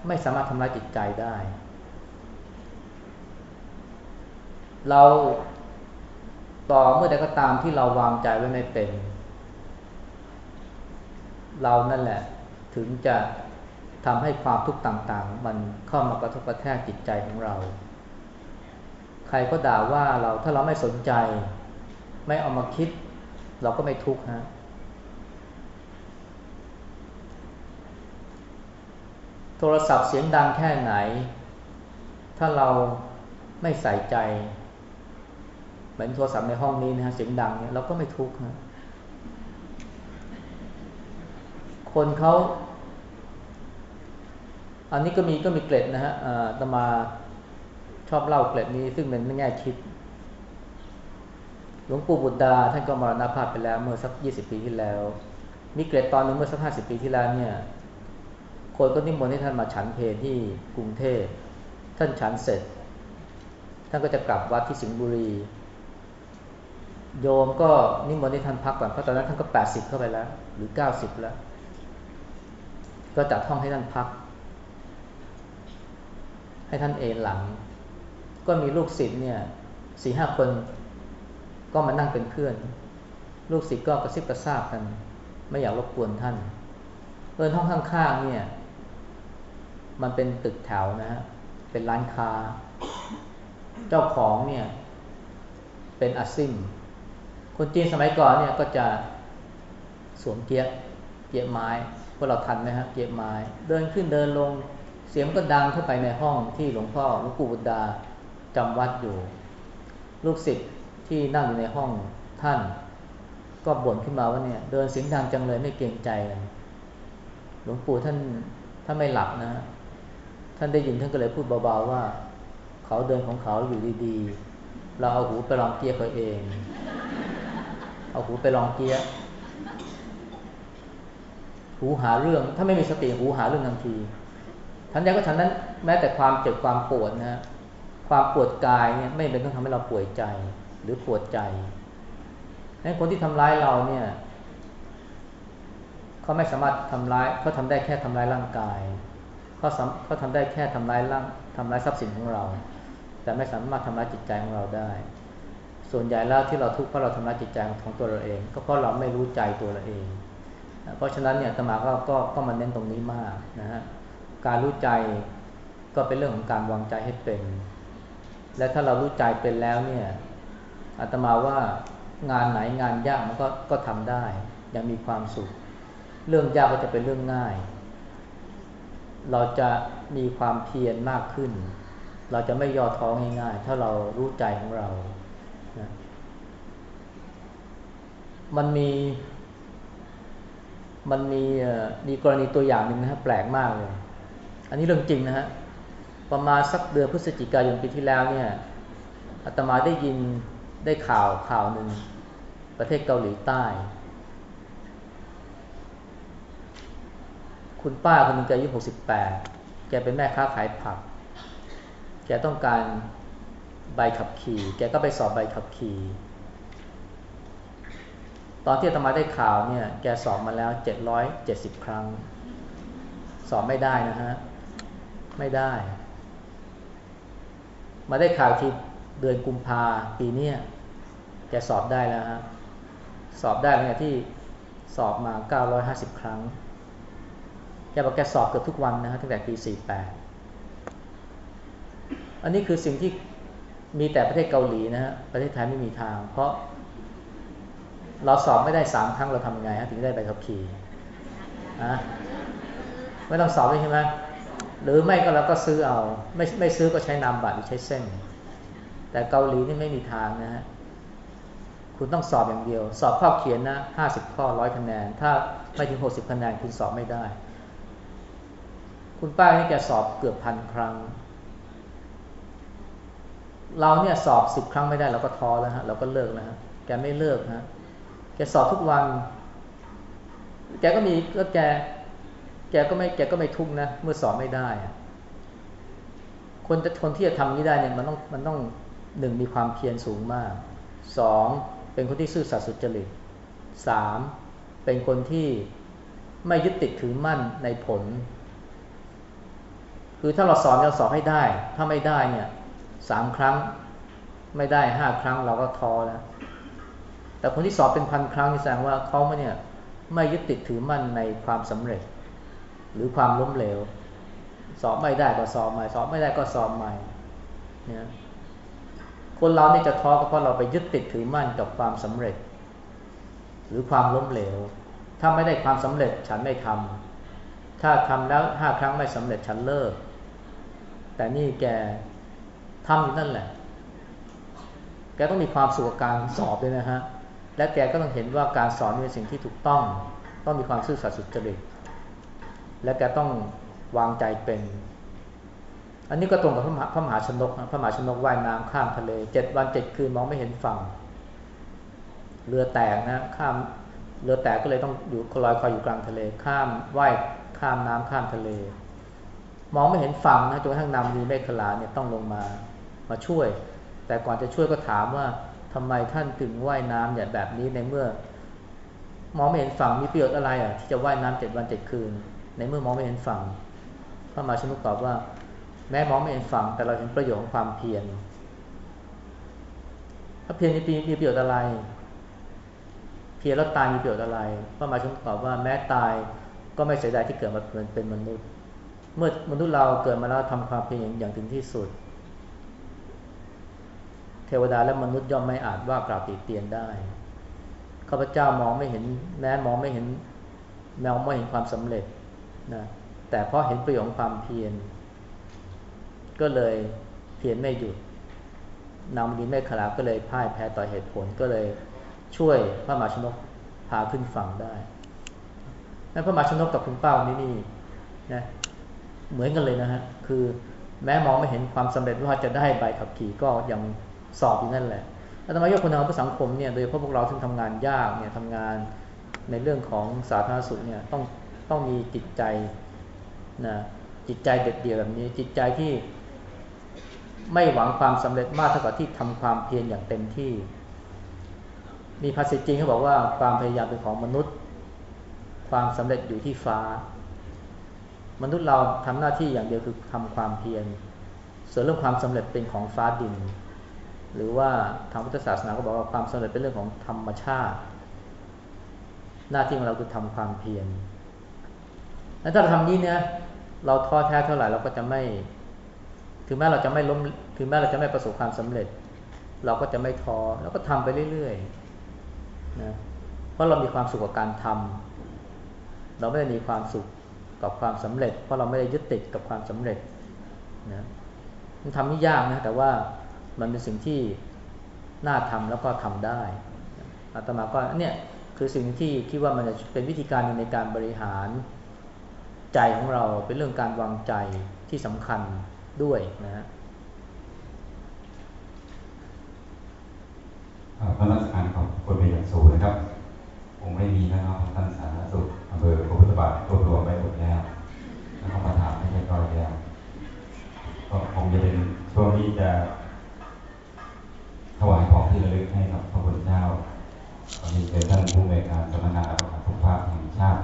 ไม่สามารถทำร้ายจิตใจได้ เราต่อเมื่อใดก็ตามที่เราวางใจไว้ไม่เป็น เรานั่นแหละถึงจะทำให้ความทุกข์ต่าง ๆ มันเข้ามากระทบกระแทกจิตใจของเรา ใครก็ด่าว่าเราถ้าเราไม่สนใจ ไม่เอามาคิด เราก็ไม่ทุกข์ฮะโทรศัพท์เสียงดังแค่ไหน ถ้าเราไม่ใส่ใจ เหมือนโทรศัพท์ในห้องนี้นะฮะเสียงดังเนี่ยเราก็ไม่ทุกข์นะคนเขาอันนี้ก็มีก็มีเกล็ดนะฮะตมา อบเล่าเกล็ดนี้ซึ่งเป็นไม่ง่คิด หลวงปู่บุตรดาท่านก็มรณภาพไปแล้วเมื่อสักยี่สิบปีที่แล้ว มีเกล็ดตอนหนึ่งเมื่อสักห้าสิบปีที่แล้วเนี่ยคนก็นิมนต์ให้ท่านมาฉันเพลที่กรุงเทพท่านฉันเสร็จ ท่านก็จะกลับวัดที่สิงห์บุรี โยมก็นิมนต์ให้ท่านพักก่อนเพราะตอนนั้นท่านก็แปดสิบเข้าไปแล้ว หรือเก้าสิบแล้ว ก็จัดห้องให้ท่านพัก ให้ท่านเอนหลัง ก็มีลูกศิษย์เนี่ยสี่ห้าคน ก็มานั่งเป็นเพื่อน ลูกศิษย์ก็กระซิบกระซาบกัน ไม่อยากรบกวนท่านเอินห้องข้างๆเนี่ย มันเป็นตึกแถวนะฮะเป็นร้านค้า เจ้าของเนี่ย เป็นอาซิมคนจีนสมัยก่อนเนี่ยก็จะสวมเกียร์เกียร์ไม้พวกเราทันไหมฮะเกียร์ไม้ เดินขึ้นเดินลงเสียงก็ดังเข้าไปในห้องที่หลวงพ่อหลวงปู่บุตดา จำวัดอยู่ ลูกศิษย์ที่นั่งอยู่ในห้องท่าน ก็บ่นขึ้นมาว่าเนี่ย เดินเสียงดังจังเลยไม่เกรงใจกันหลวงปู่ท่านถ้าไม่หลับนะ ท่านได้ยินท่านก็เลยพูดเบาๆว่า เขาเดินของเขาอยู่ดีๆ เราเอาหูไปลองเกียร์เขาเอง เอาหูไปลองเกียร์หูหาเรื่อง ถ้าไม่มีสติหูหาเรื่องทันทีทันใดก็ฉันนั้น แม้แต่ความเจ็บความปวดนะ ความปวดกายเนี่ยไม่เป็นต้องทำให้เราป่วยใจหรือปวดใจนั้นคนที่ทำร้ายเราเนี่ยเขาไม่สามารถทำร้ายเขาทำได้แค่ทำร้ายร่างกายเขาเขาทำได้แค่ทำร้ายร่างทำร้ายทรัพย์สินของเรา แต่ไม่สามารถทำร้ายจิตใจของเราได้ ส่วนใหญ่แล้วที่เราทุกข์เพราะเราทำร้ายจิตใจของตัวเราเอง ก็เพราะเราไม่รู้ใจตัวเราเอง เพราะฉะนั้นเนี่ยตมาก็ก็ก็มาเน้นตรงนี้มากนะฮะการรู้ใจก็เป็นเรื่องของการวางใจให้เป็น และถ้าเรารู้ใจเป็นแล้วเนี่ยอาตมาว่างานไหนงานยากมันก็ก็ทำได้ยังมีความสุข เรื่องยากก็จะเป็นเรื่องง่าย เราจะมีความเพียรมากขึ้น เราจะไม่ย่อท้อง่ายๆ ถ้าเรารู้ใจของเรานะมันมี มันมีมีกรณีตัวอย่างหนึ่งนะฮะแปลกมากเลย อันนี้เรื่องจริงนะฮะ ประมาณสักเดือนพฤศจิกายนปีที่แล้วเนี่ยอาตมาได้ยินได้ข่าวข่าวหนึ่งประเทศเกาหลีใต้ คุณป้าคนนึงแกอายุหกสิบแปดแกเป็นแม่ค้าขายผัก แกต้องการใบขับขี่ แกก็ไปสอบใบขับขี่ ตอนที่อาตมาได้ข่าวเนี่ย แกสอบมาแล้วเจ็ดร้อยเจ็ดสิบครั้ง สอบไม่ได้นะฮะ ไม่ได้ มาได้ข่าวที่เดือนกุมภาปีนี้แกสอบได้แล้วฮะสอบได้เนี่ยที่สอบมา 950 ครั้งแกบอกแกสอบเกือบทุกวันนะฮะตั้งแต่ปี 48 อันนี้คือสิ่งที่มีแต่ประเทศเกาหลีนะฮะประเทศไทยไม่มีทาง เพราะเราสอบไม่ได้สามครั้งเราทำไงฮะถึงได้ใบขับขี่อะไม่ต้องสอบเลยใช่ไหม หรือไม่ก็เราก็ซื้อเอา ไม่ไม่ซื้อก็ใช้นามบัตรหรือใช้เส้น แต่เกาหลีนี่ไม่มีทางนะฮะคุณต้องสอบอย่างเดียว สอบข้อเขียนนะห้าสิบข้อร้อยคะแนน ถ้าไม่ถึงหกสิบคะแนนคุณสอบไม่ได้ คุณป้านี่แกสอบเกือบพันครั้ง เราเนี่ยสอบสิบครั้งไม่ได้เราก็ท้อแล้วฮะเราก็เลิกแล้วฮะแกไม่เลิกฮะแกสอบทุกวัน แกก็มีก็แก แกก็ไม่แกก็ไม่ทุกข์นะ เมื่อสอบไม่ได้ คนจะคนที่จะทำนี้ได้เนี่ยมันต้องมันต้องหนึ่งมีความเพียรสูงมากสองเป็นคนที่ซื่อสัตย์สุจริตสามเป็นคนที่ไม่ยึดติดถือมั่นในผล คือถ้าเราสอนเราสอบให้ได้ ถ้าไม่ได้เนี่ยสามครั้งไม่ได้ห้าครั้งเราก็ท้อแล้ว แต่คนที่สอบเป็นพันครั้งแสดงว่าเขาเนี่ยไม่ยึดติดถือมั่นในความสำเร็จ หรือความล้มเหลว สอบไม่ได้ก็สอบใหม่ สอบไม่ได้ก็สอบใหม่เนี่ยคนเราเนี่ยจะท้อก็เพราะเราไปยึดติดถือมั่นกับความสำเร็จ หรือความล้มเหลว ถ้าไม่ได้ความสำเร็จฉันไม่ทำถ้าทำแล้วห้าครั้งไม่สำเร็จฉันเลิก แต่นี่แกทำอยู่นั่นแหละ แกต้องมีความสุขกับการสอบด้วยนะฮะ และแกก็ต้องเห็นว่าการสอนเป็นสิ่งที่ถูกต้อง ต้องมีความซื่อสัตย์สุจริต และแกต้องวางใจเป็น อันนี้ก็ตรงกับพระมหาพระมหาชนกนะพระมหาชนกว่ายน้ำข้ามทะเลเจ็ดวันเจ็ดคืนมองไม่เห็นฝั่ง เรือแตกนะข้ามเรือแตกก็เลยต้องอยู่ลอยคอยอยู่กลางทะเล ข้ามว่ายข้ามน้ำข้ามทะเล มองไม่เห็นฝั่งนะจนกระทั่งนำมีเมฆขลาเนี่ยต้องลงมามาช่วย แต่ก่อนจะช่วยก็ถามว่าทำไมท่านถึงว่ายน้ำอย่างแบบนี้ในเมื่อ มองไม่เห็นฝั่งมีประโยชน์อะไรอะที่จะว่ายน้ำเจ็ดวันเจ็ดคืน ในเมื่อมองไม่เห็นฝั่งพระมาชนกตอบว่า แม้มองไม่เห็นฝั่งแต่เราเห็นประโยชน์ของความเพียรถ้าเพียรมีมีประโยชน์อะไร เพียรแล้วตายมีประโยชน์อะไรพระมาชนกตอบว่าแม้ตายก็ไม่เสียดายที่เกิดมาเป็นมนุษย์ เมื่อมนุษย์เราเกิดมาแล้วทำความเพียรอย่างถึงที่สุด เทวดาและมนุษย์ย่อมไม่อาจว่ากล่าวติเตียนได้ข้าพเจ้ามองไม่เห็นแม้มองไม่เห็นแมองไม่เห็นความสำเร็จ แต่เพราะเห็นประโยชน์ความเพียร ก็เลยเพียรไม่หยุดนางมณีเมฆขลาก็เลยพ่ายแพ้ต่อเหตุผลก็เลยช่วยพระมหาชนกพาขึ้นฝั่งได้นั้นพระมหาชนกกับคุณเป้านี่นี่นะเหมือนกันเลยนะฮะ คือแม้มองไม่เห็นความสำเร็จว่าจะได้ใบขับขี่ก็ยังสอบอยู่นั่นแหละอาตมายกคนทางสังคมเนี่ยโดยเฉพาะพวกเราที่ทำงานยากเนี่ยทำงานในเรื่องของสาธารณสุขเนี่ยต้อง ต้องมีจิตใจนะจิตใจเด็ดเดี่ยวแบบนี้ จิตใจที่ไม่หวังความสำเร็จมากเท่ากับที่ทำความเพียรอย่างเต็มที่ มีภาษิตจริงเขาบอกว่าความพยายามเป็นของมนุษย์ ความสำเร็จอยู่ที่ฟ้า มนุษย์เราทำหน้าที่อย่างเดียวคือทำความเพียรส่วนเรื่องความสำเร็จเป็นของฟ้าดิน หรือว่าทางพุทธศาสนาก็บอกว่าความสำเร็จเป็นเรื่องของธรรมชาติ หน้าที่ของเราคือทำความเพียร แล้วถ้าเราทำนี้เนี่ยเราท้อแท้เท่าไหร่เราก็จะไม่ ถึงแม้เราจะไม่ล้ม ถึงแม้เราจะไม่ประสบความสำเร็จ เราก็จะไม่ท้อเราก็ทำไปเรื่อยๆนะเพราะเรามีความสุขกับการทำเราไม่ได้มีความสุขกับความสำเร็จ เพราะเราไม่ได้ยึดติดกับความสำเร็จนะมันทำนี่ยากนะแต่ว่ามันเป็นสิ่งที่น่าทำแล้วก็ทำได้อาตมาก็เนี่ยคือสิ่งที่คิดว่ามันจะเป็นวิธีการในการบริหาร ใจของเราเป็นเรื่องการวางใจที่สำคัญด้วยนะฮะพระราชการของคนเป็นอย่างสูงนะครับผมไม่มีนะครับท่านสาธารณสุขอำเภอพระพุทธบาทรวบรวมไว้หมดแล้วนะครับมาถามให้เรียบร้อแล้วก็คงจะเป็นช่วงที่จะถวายของที่ระลึกให้กับพระพุทธเจ้าตอนนี้เป็นท่านผู้ในการสำนักงานพระพุทธภาคแห่งชาติ